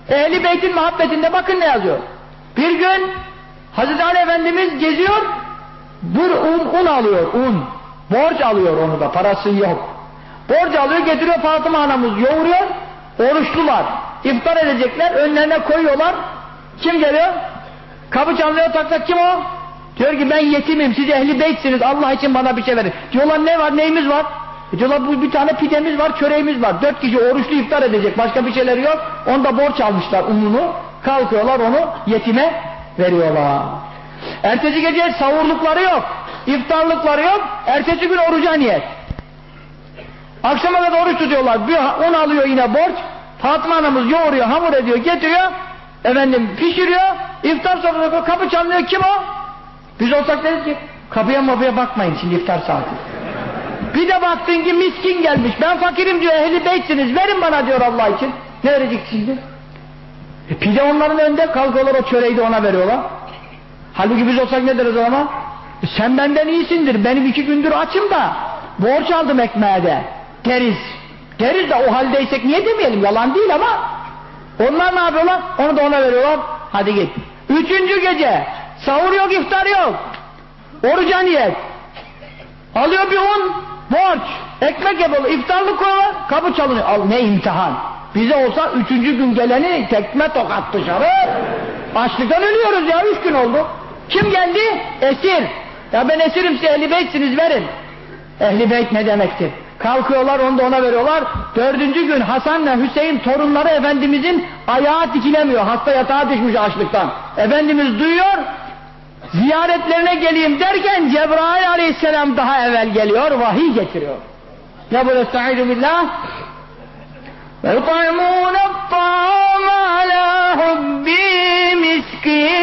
Ehli beytin muhabbetinde bakın ne yazıyor. Bir gün Hazreti Ali Efendimiz geziyor, bir un, un alıyor, un. Borç alıyor onu da, parası yok. Borç alıyor, getiriyor Fatıma anamız yoğuruyor, oruçlular. İftar edecekler, önlerine koyuyorlar. Kim geliyor? Kapı çalıyor taksak kim o? Diyor ki ben yetimim, siz ehli beytsiniz, Allah için bana bir şey verin. Diyorlar ne var, neyimiz var? E diyorlar bu bir tane pidemiz var, çöreğimiz var. Dört kişi oruçlu iftar edecek, başka bir şeyleri yok. Onda borç almışlar ununu, kalkıyorlar onu yetime veriyorlar. Ertesi gece savurlukları yok, iftarlıkları yok, ertesi gün oruca niyet. Akşama kadar oruç tutuyorlar, bir un alıyor yine borç, Fatma anamız yoğuruyor, hamur ediyor, getiriyor. Efendim pişiriyor. İftar sofrasında kapı çalıyor. Kim o? Biz olsak deriz ki kapıya mapıya bakmayın şimdi iftar saati. Bir de baktın ki miskin gelmiş. Ben fakirim diyor ehli beytsiniz. Verin bana diyor Allah için. Ne verecek şimdi? E pide onların önünde kalkıyorlar o çöreği de ona veriyorlar. Halbuki biz olsak ne deriz o zaman? E sen benden iyisindir. Benim iki gündür açım da borç aldım ekmeğe de. Deriz. Deriz de o haldeysek niye demeyelim? Yalan değil ama onlar ne yapıyorlar? Onu da ona veriyorlar. Hadi git. Üçüncü gece sahur yok iftar yok. Oruca niyet. Alıyor bir un, borç, ekmek yapıyor, iftarlık koyuyor, kapı çalınıyor. Al ne imtihan. Bize olsa üçüncü gün geleni tekme tokat dışarı. Açlıktan ölüyoruz ya, üç gün oldu. Kim geldi? Esir. Ya ben esirim size ehli beytsiniz verin. Ehli beyt ne demektir? Kalkıyorlar onu da ona veriyorlar. Dördüncü gün Hasan'la Hüseyin torunları Efendimizin ayağı dikilemiyor. Hasta yatağa düşmüş açlıktan. Efendimiz duyuyor. Ziyaretlerine geleyim derken Cebrail aleyhisselam daha evvel geliyor. Vahiy getiriyor. Ne böyle estaizu billah? وَيُطْعِمُونَ الطَّعَامَ عَلَى حُبِّهِ مِسْكِينًا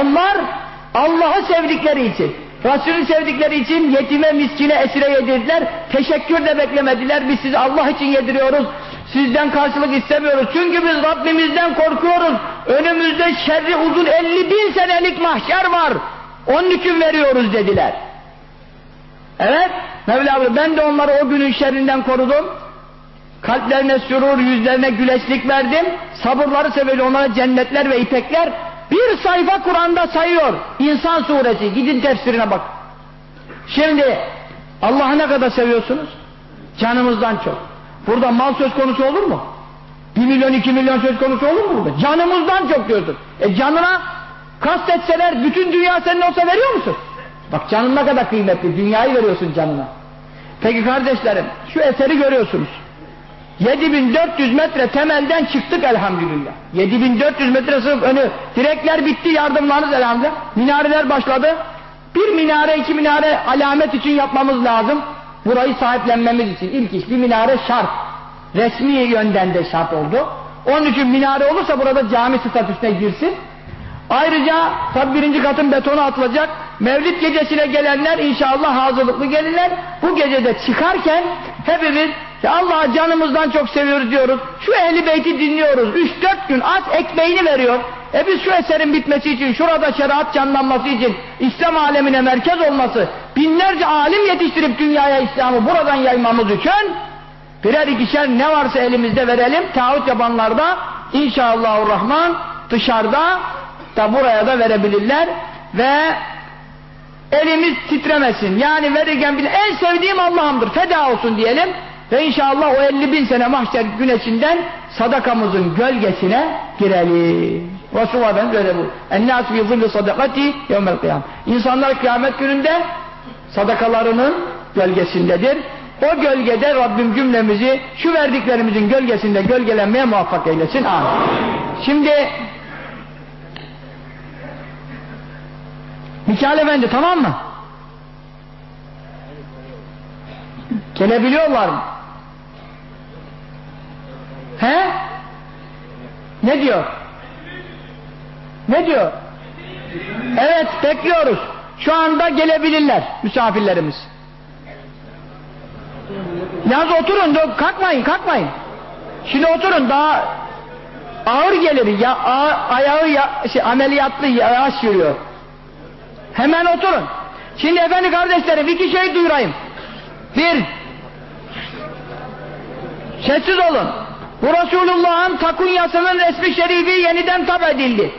Onlar Allah'ı sevdikleri için, Resulü sevdikleri için yetime, miskine, esire yedirdiler. Teşekkür de beklemediler. Biz sizi Allah için yediriyoruz. Sizden karşılık istemiyoruz. Çünkü biz Rabbimizden korkuyoruz. Önümüzde şerri uzun 50 bin senelik mahşer var. Onun için veriyoruz dediler. Evet, Mevla buyuruyor, ben de onları o günün şerrinden korudum. Kalplerine sürur, yüzlerine güleçlik verdim. Sabırları sebebiyle onlara cennetler ve ipekler bir sayfa Kur'an'da sayıyor. İnsan suresi. Gidin tefsirine bak. Şimdi Allah'ı ne kadar seviyorsunuz? Canımızdan çok. Burada mal söz konusu olur mu? Bir milyon iki milyon söz konusu olur mu burada? Canımızdan çok diyorsun. E canına kastetseler bütün dünya senin olsa veriyor musun? Bak canın ne kadar kıymetli. Dünyayı veriyorsun canına. Peki kardeşlerim şu eseri görüyorsunuz. 7400 metre temelden çıktık elhamdülillah. 7400 metre sınıf önü. Direkler bitti yardımlarınız elhamdülillah. Minareler başladı. Bir minare iki minare alamet için yapmamız lazım. Burayı sahiplenmemiz için. ilk iş bir minare şart. Resmi yönden de şart oldu. Onun için minare olursa burada cami statüsüne girsin. Ayrıca tabi birinci katın betonu atılacak. Mevlid gecesine gelenler inşallah hazırlıklı gelirler. Bu gecede çıkarken hepimiz ya Allah canımızdan çok seviyoruz diyoruz. Şu ehli beyti dinliyoruz. 3-4 gün az ekmeğini veriyor. E biz şu eserin bitmesi için, şurada şeriat canlanması için, İslam alemine merkez olması, binlerce alim yetiştirip dünyaya İslam'ı buradan yaymamız için birer ikişer ne varsa elimizde verelim. Taahhüt yapanlar da inşallahurrahman dışarıda da buraya da verebilirler ve elimiz titremesin. Yani verirken bile en sevdiğim Allah'ımdır. Feda olsun diyelim. Ve inşallah o 50 bin sene mahşer güneşinden sadakamızın gölgesine girelim. Resulullah Efendimiz öyle bu. Ennâs fî zilli sadakati yevmel kıyam. İnsanlar kıyamet gününde sadakalarının gölgesindedir. O gölgede Rabbim cümlemizi şu verdiklerimizin gölgesinde gölgelenmeye muvaffak eylesin. Amin. Şimdi Mikail Efendi tamam mı? Gelebiliyorlar mı? He? Ne diyor? Ne diyor? Evet bekliyoruz. Şu anda gelebilirler misafirlerimiz. Yalnız oturun, kalkmayın, kalkmayın. Şimdi oturun, daha ağır gelir, ya, ayağı ya, şey, ameliyatlı yavaş yürüyor. Hemen oturun. Şimdi efendi kardeşlerim iki şey duyurayım. Bir, sessiz olun. Bu Resulullah'ın takunyasının resmi şerifi yeniden tab edildi.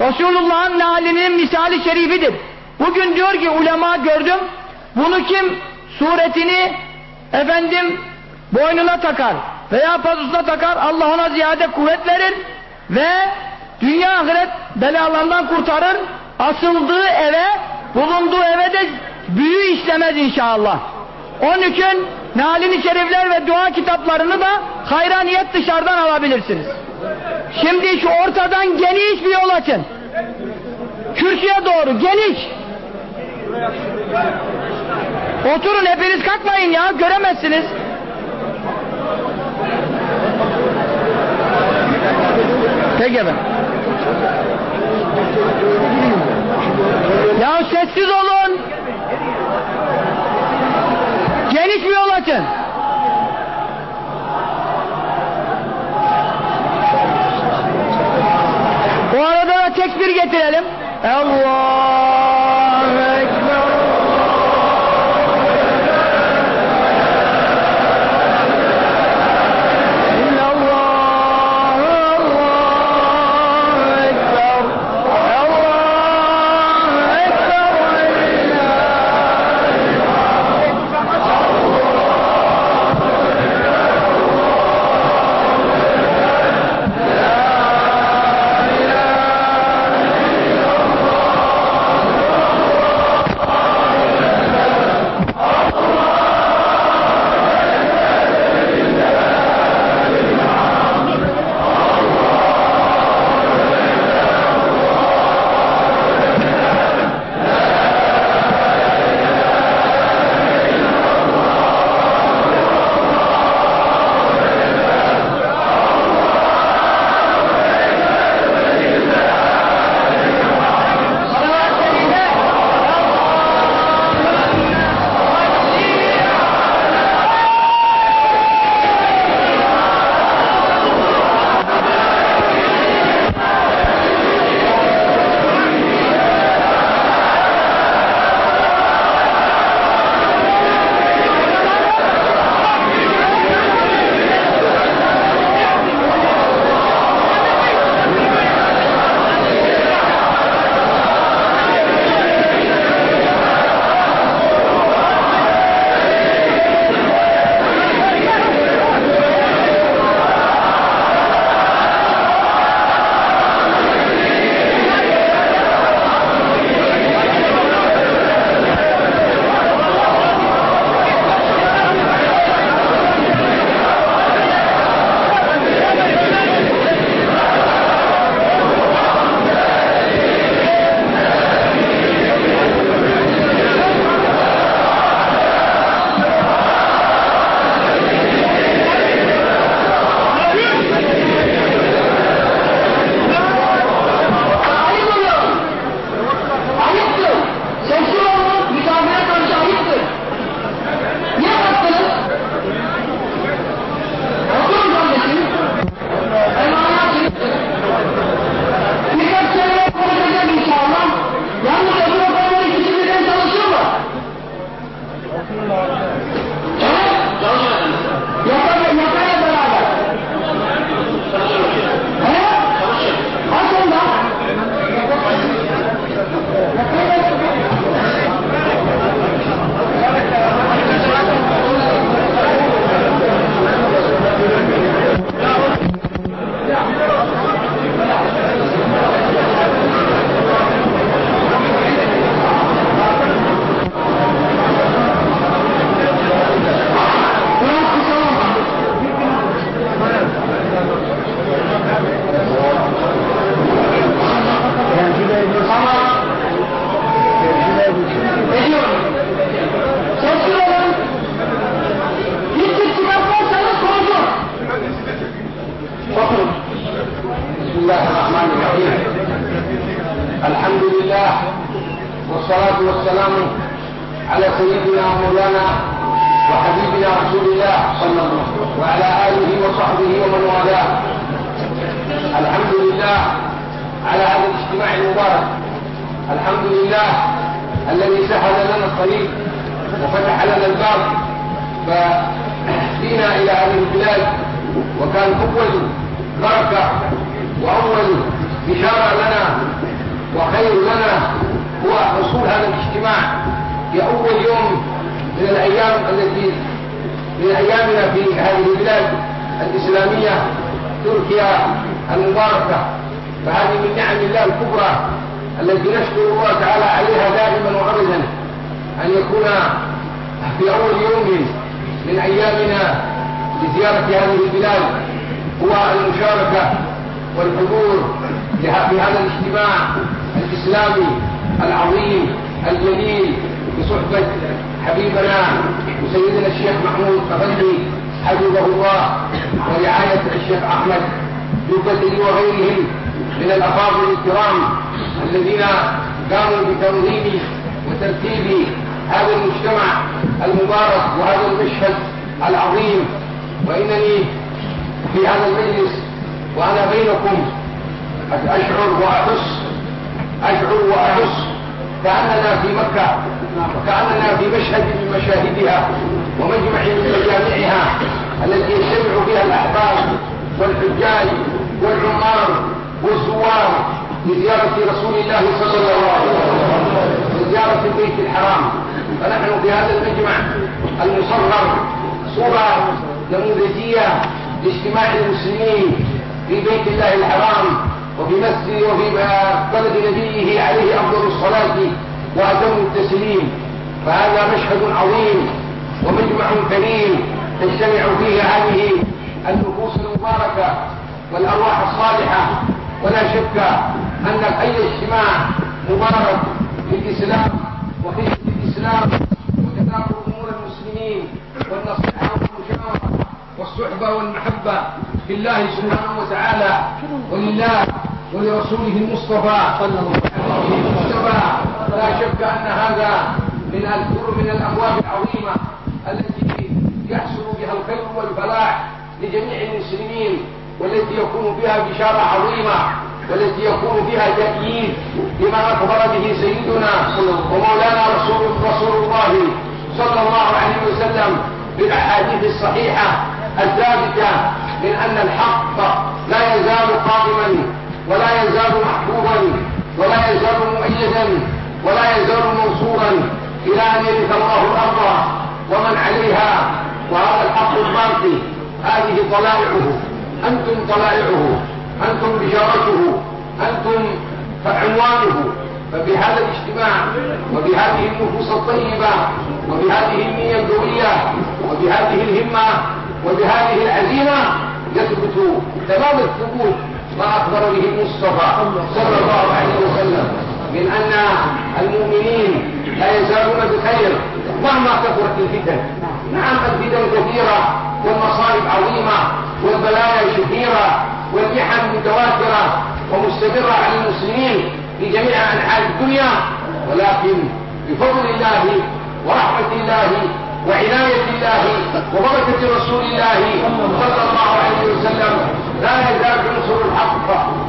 Resulullah'ın nalinin misali şerifidir. Bugün diyor ki ulema gördüm, bunu kim suretini efendim boynuna takar veya pazusuna takar Allah ona ziyade kuvvet verir ve dünya ahiret belalarından kurtarır asıldığı eve bulunduğu eve de büyü işlemez inşallah. Onun için Nalini Şerifler ve dua kitaplarını da hayraniyet dışarıdan alabilirsiniz. Şimdi şu ortadan geniş bir yol açın. Kürsüye doğru geniş. Oturun hepiniz kalkmayın ya göremezsiniz. Peki efendim. Ya sessiz olun. Geniş bir yol açın. O arada da tekbir getirelim. Allahu العظيم الجليل بصحبة حبيبنا وسيدنا الشيخ محمود أفندي حفظه الله ورعاية الشيخ أحمد جبتي وغيرهم من الأفاضل الكرام الذين قاموا بتنظيم وترتيب هذا المجتمع المبارك وهذا المشهد العظيم. وإنني في هذا المجلس وأنا بينكم أشعر وأحس أشعر وأحس كأننا في مكة وكأننا في مشهد من مشاهدها ومجمع من مجامعها التي يجتمع فيها الأحباب والحجاج والعمار والزوار لزيارة رسول الله صلى الله عليه وسلم لزيارة البيت الحرام. فنحن في هذا المجمع المصغر صورة نموذجية لاجتماع المسلمين في بيت الله الحرام. وفي مسجد وفي بلد نبيه عليه أفضل الصلاة وأتم التسليم. فهذا مشهد عظيم ومجمع كريم تجتمع فيه هذه النفوس المباركة والأرواح الصالحة. ولا شك أن أي اجتماع مبارك في الإسلام وخدمة الإسلام وتذاكر أمور المسلمين والنصيحة والمشاورة والصحبة والمحبة لله سبحانه وتعالى ولله ولرسوله المصطفى المصطفى لا شك أن هذا من من الأبواب العظيمة التي يحصل بها الخير والفلاح لجميع المسلمين والتي يكون فيها بشارة عظيمة والتي يكون فيها تأييد لما أخبر به سيدنا ومولانا رسول رسول الله صلى الله عليه وسلم بالأحاديث الصحيحة الثابتة من أن الحق لا يزال قائما ولا يزال محبوبا ولا يزال مؤيدا ولا يزال منصورا. إلى أن يرث الله الأرض ومن عليها وهذا الحق الباقي هذه طلائعه. أنتم طلائعه. أنتم بشارته. أنتم عنوانه فبهذا الاجتماع وبهذه النفوس الطيبة وبهذه النية القوية وبهذه الهمة وبهذه العزيمة يثبت تمام الثبوت. ما أخبر به المصطفى صلى الله عليه وسلم من أن المؤمنين لا يزالون بخير مهما كثرت الفتن. نعم الفتن كثيرة والمصائب عظيمة والبلايا شهيرة والمحن متواترة ومستمرة على المسلمين في جميع أنحاء الدنيا ولكن بفضل الله ورحمة الله وعناية الله وبركة رسول الله صلى الله عليه وسلم. لا يزال عنصر الحق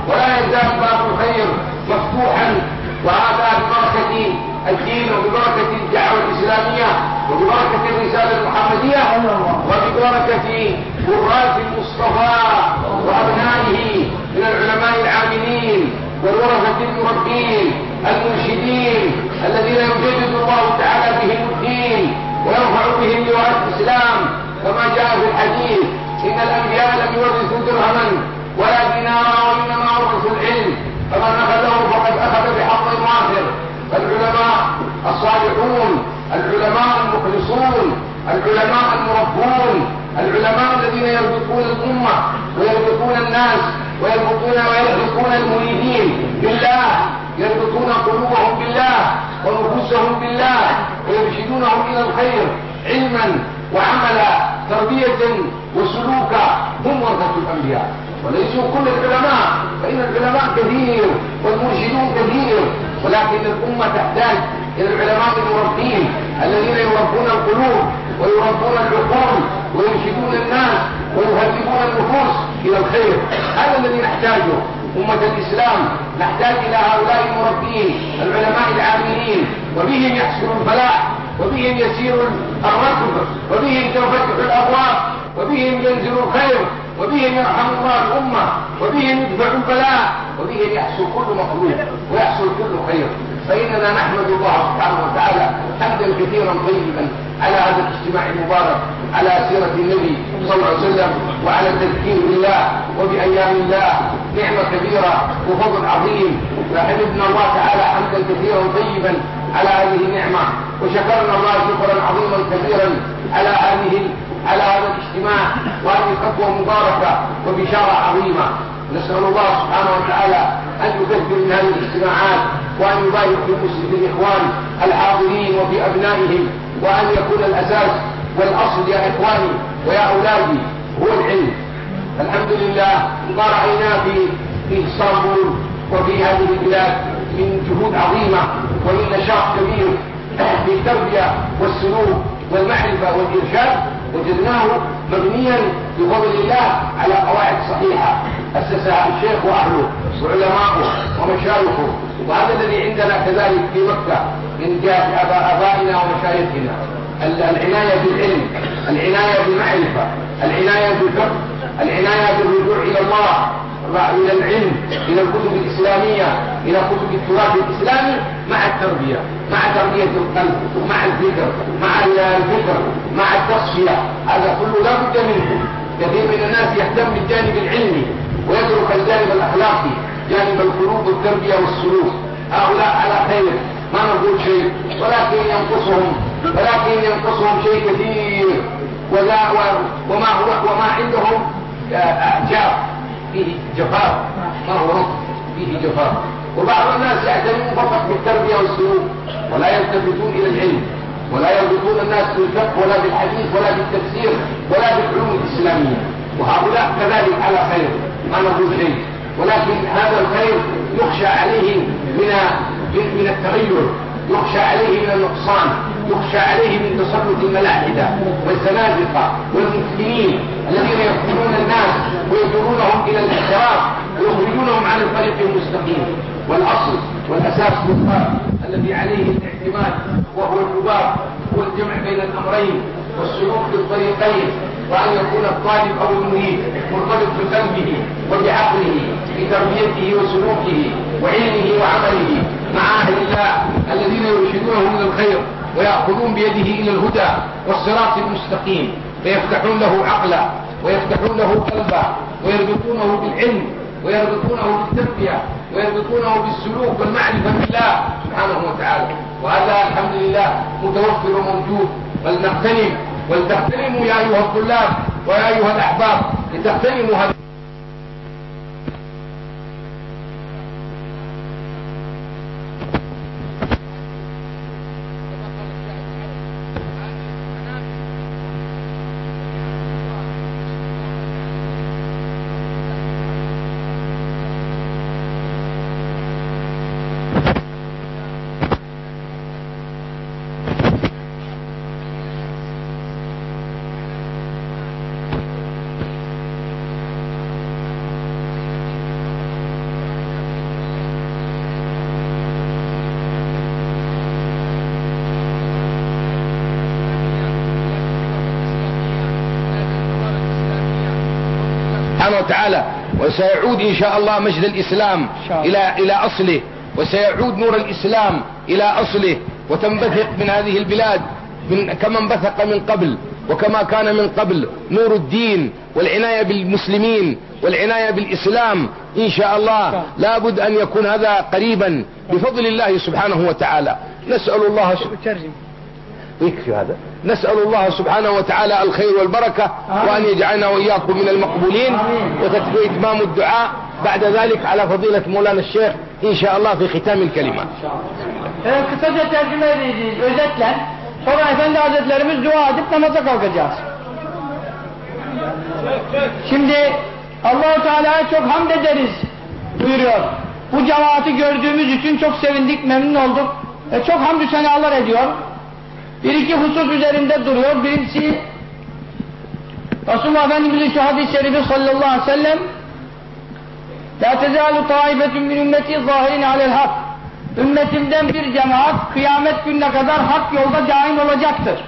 ولا يزال باب الخير مفتوحا. وهذا ببركة الدين وببركة الدعوة الإسلامية وببركة الرسالة المحمدية وببركة قرات المصطفى وأبنائه من العلماء العاملين والورثة المربين المرشدين الذين يجدد الله تعالى بهم ويرفع بهم لواء الإسلام كما جاء في الحديث إن الأنبياء لم يورثوا درهما ولا دينارا وإنما ورثوا العلم فمن أخذه فقد أخذ بحظ وافر فالعلماء الصالحون العلماء المخلصون العلماء المربون العلماء الذين يربطون الأمة ويربطون الناس ويربطون ويربطون المريدين بالله. يربطون قلوبهم بالله ونفوسهم بالله ويرشدونهم إلى الخير علما وعملا تربية وسلوكا هم ورثة الأنبياء. وليسوا كل العلماء فإن العلماء كثير والمرشدون كثير ولكن الأمة تحتاج إلى العلماء المربين الذين يربون القلوب ويربون العقول ويرشدون الناس ويهذبون النفوس إلى الخير. هذا الذي نحتاجه. أمة الإسلام نحتاج إلى هؤلاء المربين العلماء العاملين وبهم يحصل الفلاح وبهم يسير الركب وبهم تنفتح الأبواب وبهم ينزل الخير وبهم يرحم الله الأمة وبهم يدفع البلاء وبهم يحصل كل مطلوب ويحصل كل خير. فإننا نحمد الله سبحانه وتعالى. حمدا كثيرا طيبا. على هذا الاجتماع المبارك. على سيرة النبي صلى الله عليه وسلم. وعلى التذكير بالله وبأيام الله. نعمة كبيرة وفضل عظيم. فحمدنا الله تعالى حمدا كثيرا طيبا. على هذه النعمة. وشكرنا الله شكرا عظيما كثيرا على هذه على هذا الاجتماع. وهذه خطوة مباركة وبشارة عظيمة. نسأل الله سبحانه وتعالى أن يكثر من هذه الاجتماعات وأن يبارك في مسلم الإخوان الحاضرين وفي أبنائهم وأن يكون الأساس والأصل يا إخواني ويا أولادي هو العلم. الحمد لله ما رأينا في في اسطنبول وفي هذه البلاد من جهود عظيمة ومن نشاط كبير في التربية والسلوك والمعرفة والإرشاد وجدناه مبنيا بفضل الله على قواعد صحيحة أسسها الشيخ وأهله وعلماؤه ومشايخه وهذا الذي عندنا كذلك في مكة من جهة آباء آبائنا ومشايخنا. العناية بالعلم العناية بالمعرفة العناية بالفقه العناية بالرجوع إلى الله. إلى العلم إلى الكتب الإسلامية إلى كتب التراث الإسلامي مع التربية مع تربية القلب مع الفكر مع الفكر مع التصفية هذا كله لا بد منه. كثير من الناس يهتم بالجانب العلمي ويترك الجانب الأخلاقي جانب القلوب والتربية والسلوك. هؤلاء على خير ما نقول شيء. ولكن ينقصهم ولكن ينقصهم شيء كثير. ولا وما هو وما عندهم أعجاب. فيه جفاف ما هو رفض؟ فيه جفاف وبعض الناس يعتنون فقط بالتربية والسلوك ولا يلتفتون إلى العلم ولا يربطون الناس بالفقه ولا بالحديث ولا بالتفسير ولا بالعلوم الإسلامية. وهؤلاء كذلك على خير ما نقول شيء ولكن هذا الخير يخشى عليه من من التغير. يخشى عليه من النقصان يخشى عليه من تسلط الملاحدة والزنادقة والمسلمين الذين يقتلون الناس ويجرونهم إلى الانحراف ويخرجونهم عن الطريق المستقيم. والأصل والأساس والفرق الذي عليه الاعتماد وهو الحباب هو الجمع بين الأمرين والسلوك بالطريقين وأن يكون الطالب أو المريد مرتبط بقلبه وبعقله في تربيته وسلوكه وعلمه وعمله. مع أهل الله الذين يرشدونه إلى الخير ويأخذون بيده إلى الهدى والصراط المستقيم فيفتحون له عقلا ويفتحون له قلبا ويربطونه بالعلم ويربطونه بالتربية ويربطونه بالسلوك والمعرفة بالله سبحانه وتعالى. وهذا الحمد لله متوفر وموجود. فلنغتنم ولتغتنموا يا أيها الطلاب ويا أيها الأحباب لتغتنموا هذا سبحانه وتعالى وسيعود إن شاء الله مجد الإسلام إلى إلى أصله وسيعود نور الإسلام إلى أصله وتنبثق من هذه البلاد من كما انبثق من قبل وكما كان من قبل نور الدين والعناية بالمسلمين والعناية بالإسلام إن شاء الله لابد أن يكون هذا قريبا بفضل الله سبحانه وتعالى. نسأل الله يكفي هذا. نسأل الله سبحانه وتعالى الخير والبركة وأن يجعلنا وإياكم من المقبولين وإتمام الدعاء بعد ذلك على فضيلة مولانا الشيخ إن شاء الله في ختام الكلمة Evet, kısaca tercüme edeceğiz özetle. Sonra Efendi Hazretlerimiz dua edip namaza kalkacağız. Şimdi Allahu Teala'ya çok hamd ederiz buyuruyor. Bu cemaati gördüğümüz için çok sevindik, memnun olduk. Ve çok hamdü senalar ediyor. Bir iki husus üzerinde duruyor. Birincisi Resulullah Efendimiz'in şu hadis-i şerifi sallallahu aleyhi ve sellem La tezalu taifetun min ümmeti zahirin alel hak. Ümmetimden bir cemaat kıyamet gününe kadar hak yolda daim olacaktır.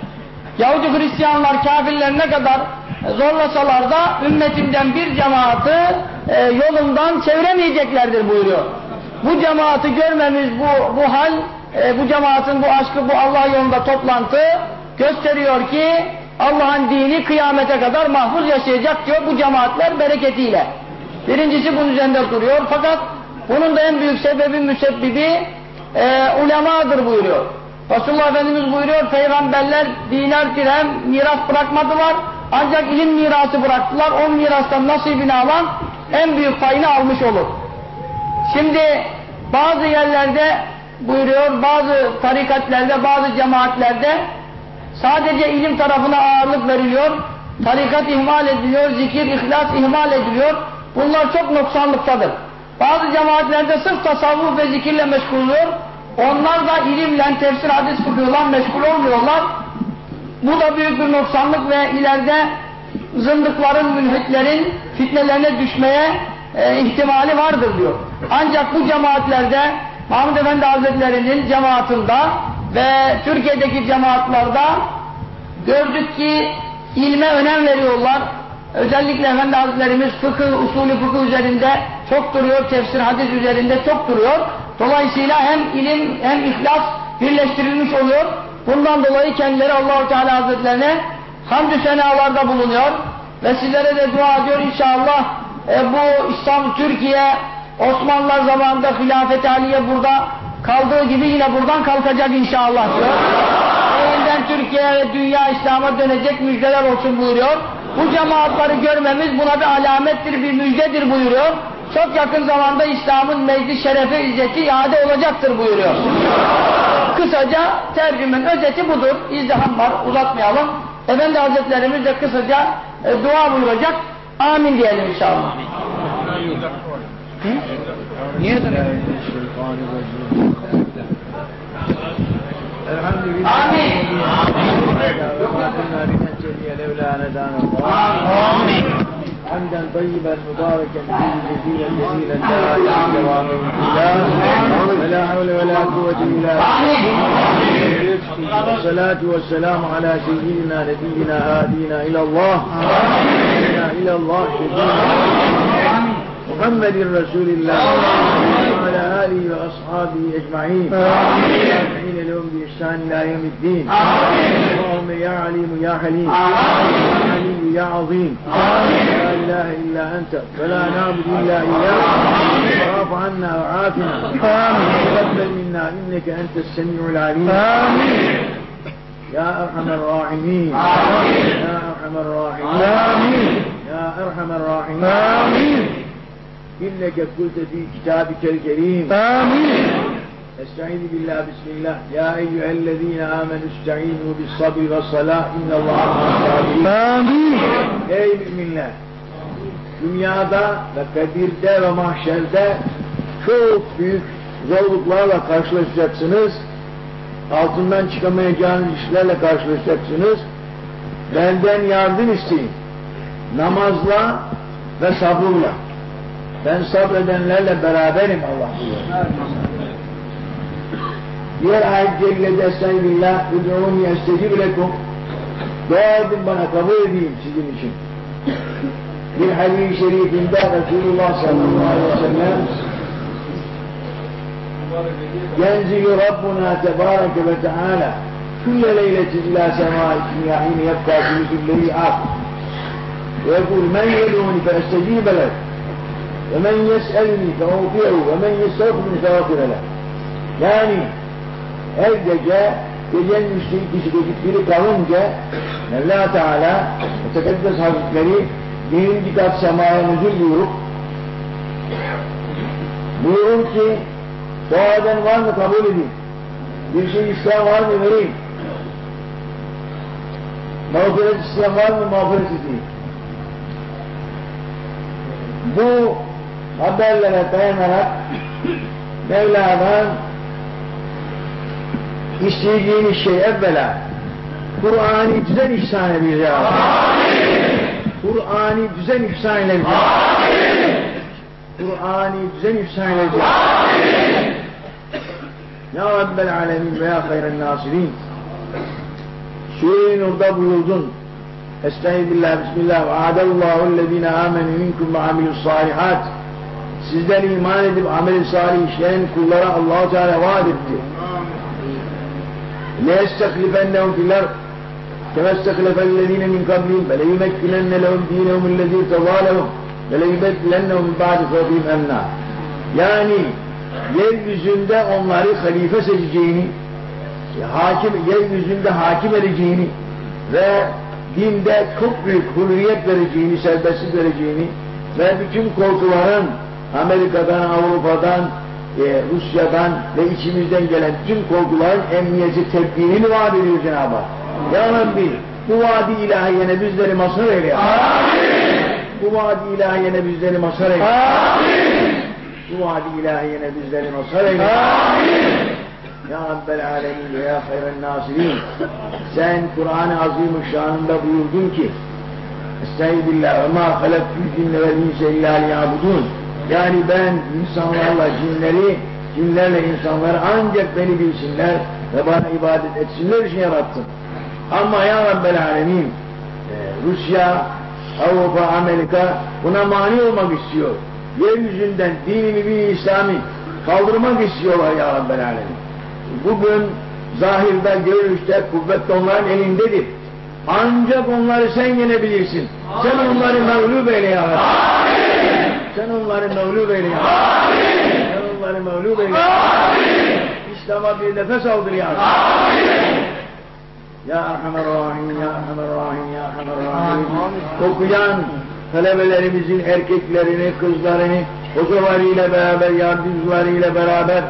Yahudi Hristiyanlar kafirler ne kadar zorlasalar da ümmetimden bir cemaati e, yolundan çeviremeyeceklerdir buyuruyor. Bu cemaati görmemiz bu, bu hal, e, bu cemaatin bu aşkı, bu Allah yolunda toplantı gösteriyor ki Allah'ın dini kıyamete kadar mahfuz yaşayacak diyor bu cemaatler bereketiyle. Birincisi bunun üzerinde duruyor fakat bunun da en büyük sebebi müsebbibi e, ulemadır buyuruyor. Resulullah Efendimiz buyuruyor peygamberler dinar dirhem miras bırakmadılar ancak ilim mirası bıraktılar. O mirastan nasibini alan en büyük payını almış olur. Şimdi bazı yerlerde buyuruyor bazı tarikatlerde bazı cemaatlerde sadece ilim tarafına ağırlık veriliyor. Tarikat ihmal ediliyor, zikir, ihlas ihmal ediliyor. Bunlar çok noksanlıktadır. Bazı cemaatlerde sırf tasavvuf ve zikirle meşgul oluyor. Onlar da ilimle, tefsir, hadis fıkıhla meşgul olmuyorlar. Bu da büyük bir noksanlık ve ileride zındıkların, mülhitlerin fitnelerine düşmeye e, ihtimali vardır diyor. Ancak bu cemaatlerde Mahmud Efendi Hazretleri'nin cemaatinde ve Türkiye'deki cemaatlarda gördük ki ilme önem veriyorlar. Özellikle Efendi Hazretlerimiz fıkıh, usulü fıkıh üzerinde çok duruyor, tefsir, hadis üzerinde çok duruyor. Dolayısıyla hem ilim hem ihlas birleştirilmiş oluyor. Bundan dolayı kendileri Allahu Teala Hazretlerine hamdü senalarda bulunuyor. Ve sizlere de dua ediyor inşallah e, bu İslam, Türkiye, Osmanlılar zamanında hilafet Aliye burada kaldığı gibi yine buradan kalkacak inşallah diyor. Yeniden Türkiye ve dünya İslam'a dönecek müjdeler olsun buyuruyor. Bu cemaatları görmemiz buna bir alamettir, bir müjdedir buyuruyor. Çok yakın zamanda İslam'ın meclis şerefi, izzeti iade olacaktır buyuruyor. Kısaca tercümen özeti budur. İzdiham var, uzatmayalım. Efendi Hazretlerimiz de kısaca e, dua buyuracak. Amin diyelim inşallah. Hı? الحمد لله آمين. لولا ان هدانا الله آمين. حمدا طيبا مباركا فيه جزيلا جزيلا لا دوام ولا حول ولا قوة الا بالله والصلاة والسلام على سيدنا نبينا هادينا إلى الله إلى الله سيدنا محمد رسول الله وعلى آله وأصحابه أجمعين. والتابعين لهم بإحسان إلى يوم الدين. اللهم يا عليم يا حليم. يا عليم يا عظيم. لا إله إلا أنت فلا نعبد إلا إياك. واعف عنا وعافنا. وتقبل منا إنك أنت السميع العليم. يا أرحم الراحمين. يا أرحم الراحمين. يا أرحم الراحمين. inneke kulte fi kitabike kerim. Amin. Estaizu billah bismillah. Ya eyyühellezine amenü istainu bis sabri ve salah innallâhu Amin. Ey müminler. Dünyada ve kabirde ve mahşerde çok büyük zorluklarla karşılaşacaksınız. Altından çıkamayacağınız işlerle karşılaşacaksınız. Benden yardım isteyin. Namazla ve sabırla. Ben sabredenlerle beraberim Allah buyuruyor. Diğer ayet cellede Estağfirullah Ud'uni estecib lekum Dua edin bana kabul edeyim sizin için. Bir hadis-i şerifinde Resulullah sallallahu aleyhi ve sellem ينزل ربنا تبارك وتعالى كل ليلة إلى سماء الدنيا حين يبقى ثلث الليل آخر ويقول من يدعوني فأستجيب له ومن يسألني فأوفيه ومن يستغفرني فأغفر له yani her gece gecenin üçte ikisi biri kalınca Mevla Teala Mutekaddes Hazretleri birinci kat semaya nüzul buyurup buyurun ki dua eden var mı kabul edeyim bir şey isteyen var mı vereyim mağfiret isteyen var mı mağfiret edeyim bu haberlere dayanarak Mevla'dan isteyeceğiniz şey evvela Kur'an'ı düzen ihsan edeceğiz. Kur'an'ı düzen ihsan edeceğiz. Kur'an'ı düzen ihsan eylesin. Ya Rabbel Alemin ve ya hayren nasirin. Sure-i Nur'da buyurdun. Estağfirullah, Bismillah. Ve adallahu ellezine amenu minkum ve amilus salihat Sizden iman edip amel-i salih işleyen kullara Allah-u Teala vaat etti. لَيَسْتَخْلِفَنَّهُمْ فِي الْأَرْضِ كَمَا اسْتَخْلَفَ الَّذ۪ينَ مِنْ قَبْلِهِمْ فَلَيُمَكِّنَنَّ لَهُمْ دِينَهُمُ الَّذ۪ي ارْتَضَىٰ لَهُمْ وَلَيُبَدِّلَنَّهُمْ مِنْ بَعْدِ خَوْفِهِمْ اَمْنًا Yani yeryüzünde onları halife seçeceğini, hakim, yeryüzünde hakim edeceğini ve dinde çok büyük hürriyet vereceğini, serbestlik vereceğini ve bütün korkuların Amerika'dan, Avrupa'dan, e, Rusya'dan ve içimizden gelen tüm korkuların emniyeti tedbirini vaat ediyor Cenab-ı Hak. Ya Rabbi bu vaadi ilahiyene bizleri mazhar eyle. ya. Bu vaadi ilahiyene bizleri mazhar eyle. Bu vaadi ilahiyene bizleri mazhar eyle. Ya Rabbel Alemin ve ya hayren nasirin. Sen Kur'an-ı Azimüşşan'ında buyurdun ki Estağfirullah ve ma halaktul cinne vel insa illa liyabudun. Yani ben insanlarla cinleri, cinlerle insanları ancak beni bilsinler ve bana ibadet etsinler için yarattım. Ama ya Rabbel Alemin e, Rusya, Avrupa, Amerika buna mani olmak istiyor. Yeryüzünden dinimi bir İslami kaldırmak istiyorlar ya Rabbel Alemin. Bugün zahirde, görüşte, kuvvet onların elindedir. Ancak onları sen yenebilirsin. Sen onları mağlup eyle ya Rabbi. Sen onları mağlup eyle ya Rabbi. Sen onları mağlup eyle Rabbi. İslam'a bir nefes aldır ya Rabbi. Ya Erhamer Rahim, Ya Erhamer Rahim, Ya Erhamer Rahim. Okuyan talebelerimizin erkeklerini, kızlarını hocalarıyla beraber, yardımcılarıyla beraber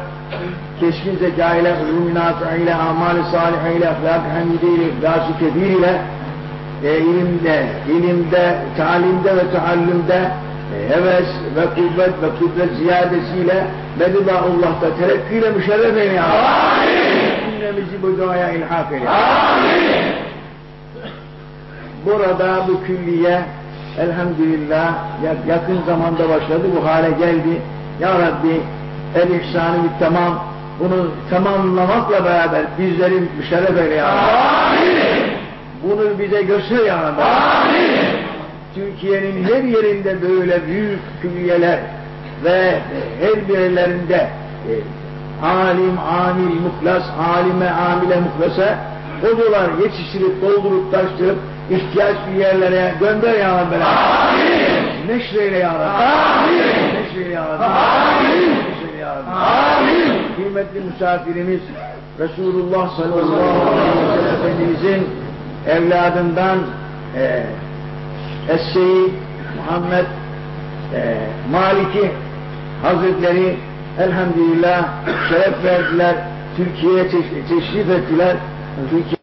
keskin zeka ile, illuminatı ile, amal-i salih ile, ahlak-ı hamide ile, ihlas-ı kebir ile e, ilimde, ilimde, talimde ve taallümde heves ve kuvvet ve kudret ziyadesiyle Medillahullah'ta terekkiyle müşerref eyle ya Rabbi. Cümlemizi bu duaya ilhak eyle. Burada bu külliye elhamdülillah ya- yakın zamanda başladı, bu hale geldi. Ya Rabbi el ihsanı tamam, bunu tamamlamakla beraber bizleri müşerref eyle ya Rabbi. Bunu bize göster ya Rabbi. Türkiye'nin her yerinde böyle büyük külliyeler ve her birlerinde e, alim, amil, muhlas, alime, amile, muhlasa hocalar yetiştirip, doldurup, taştırıp ihtiyaç yerlere gönder ya Rabbi. Neşreyle ya Rabbi. Neşreyle ya Rabbi. Neşreyle ya Rabbi. Kıymetli misafirimiz Resulullah sallallahu aleyhi ve sellem Efendimizin evladından e, Es-Seyyid Muhammed e, Maliki Hazretleri elhamdülillah şeref verdiler. Türkiye'ye teş- teşrif ettiler. Türkiye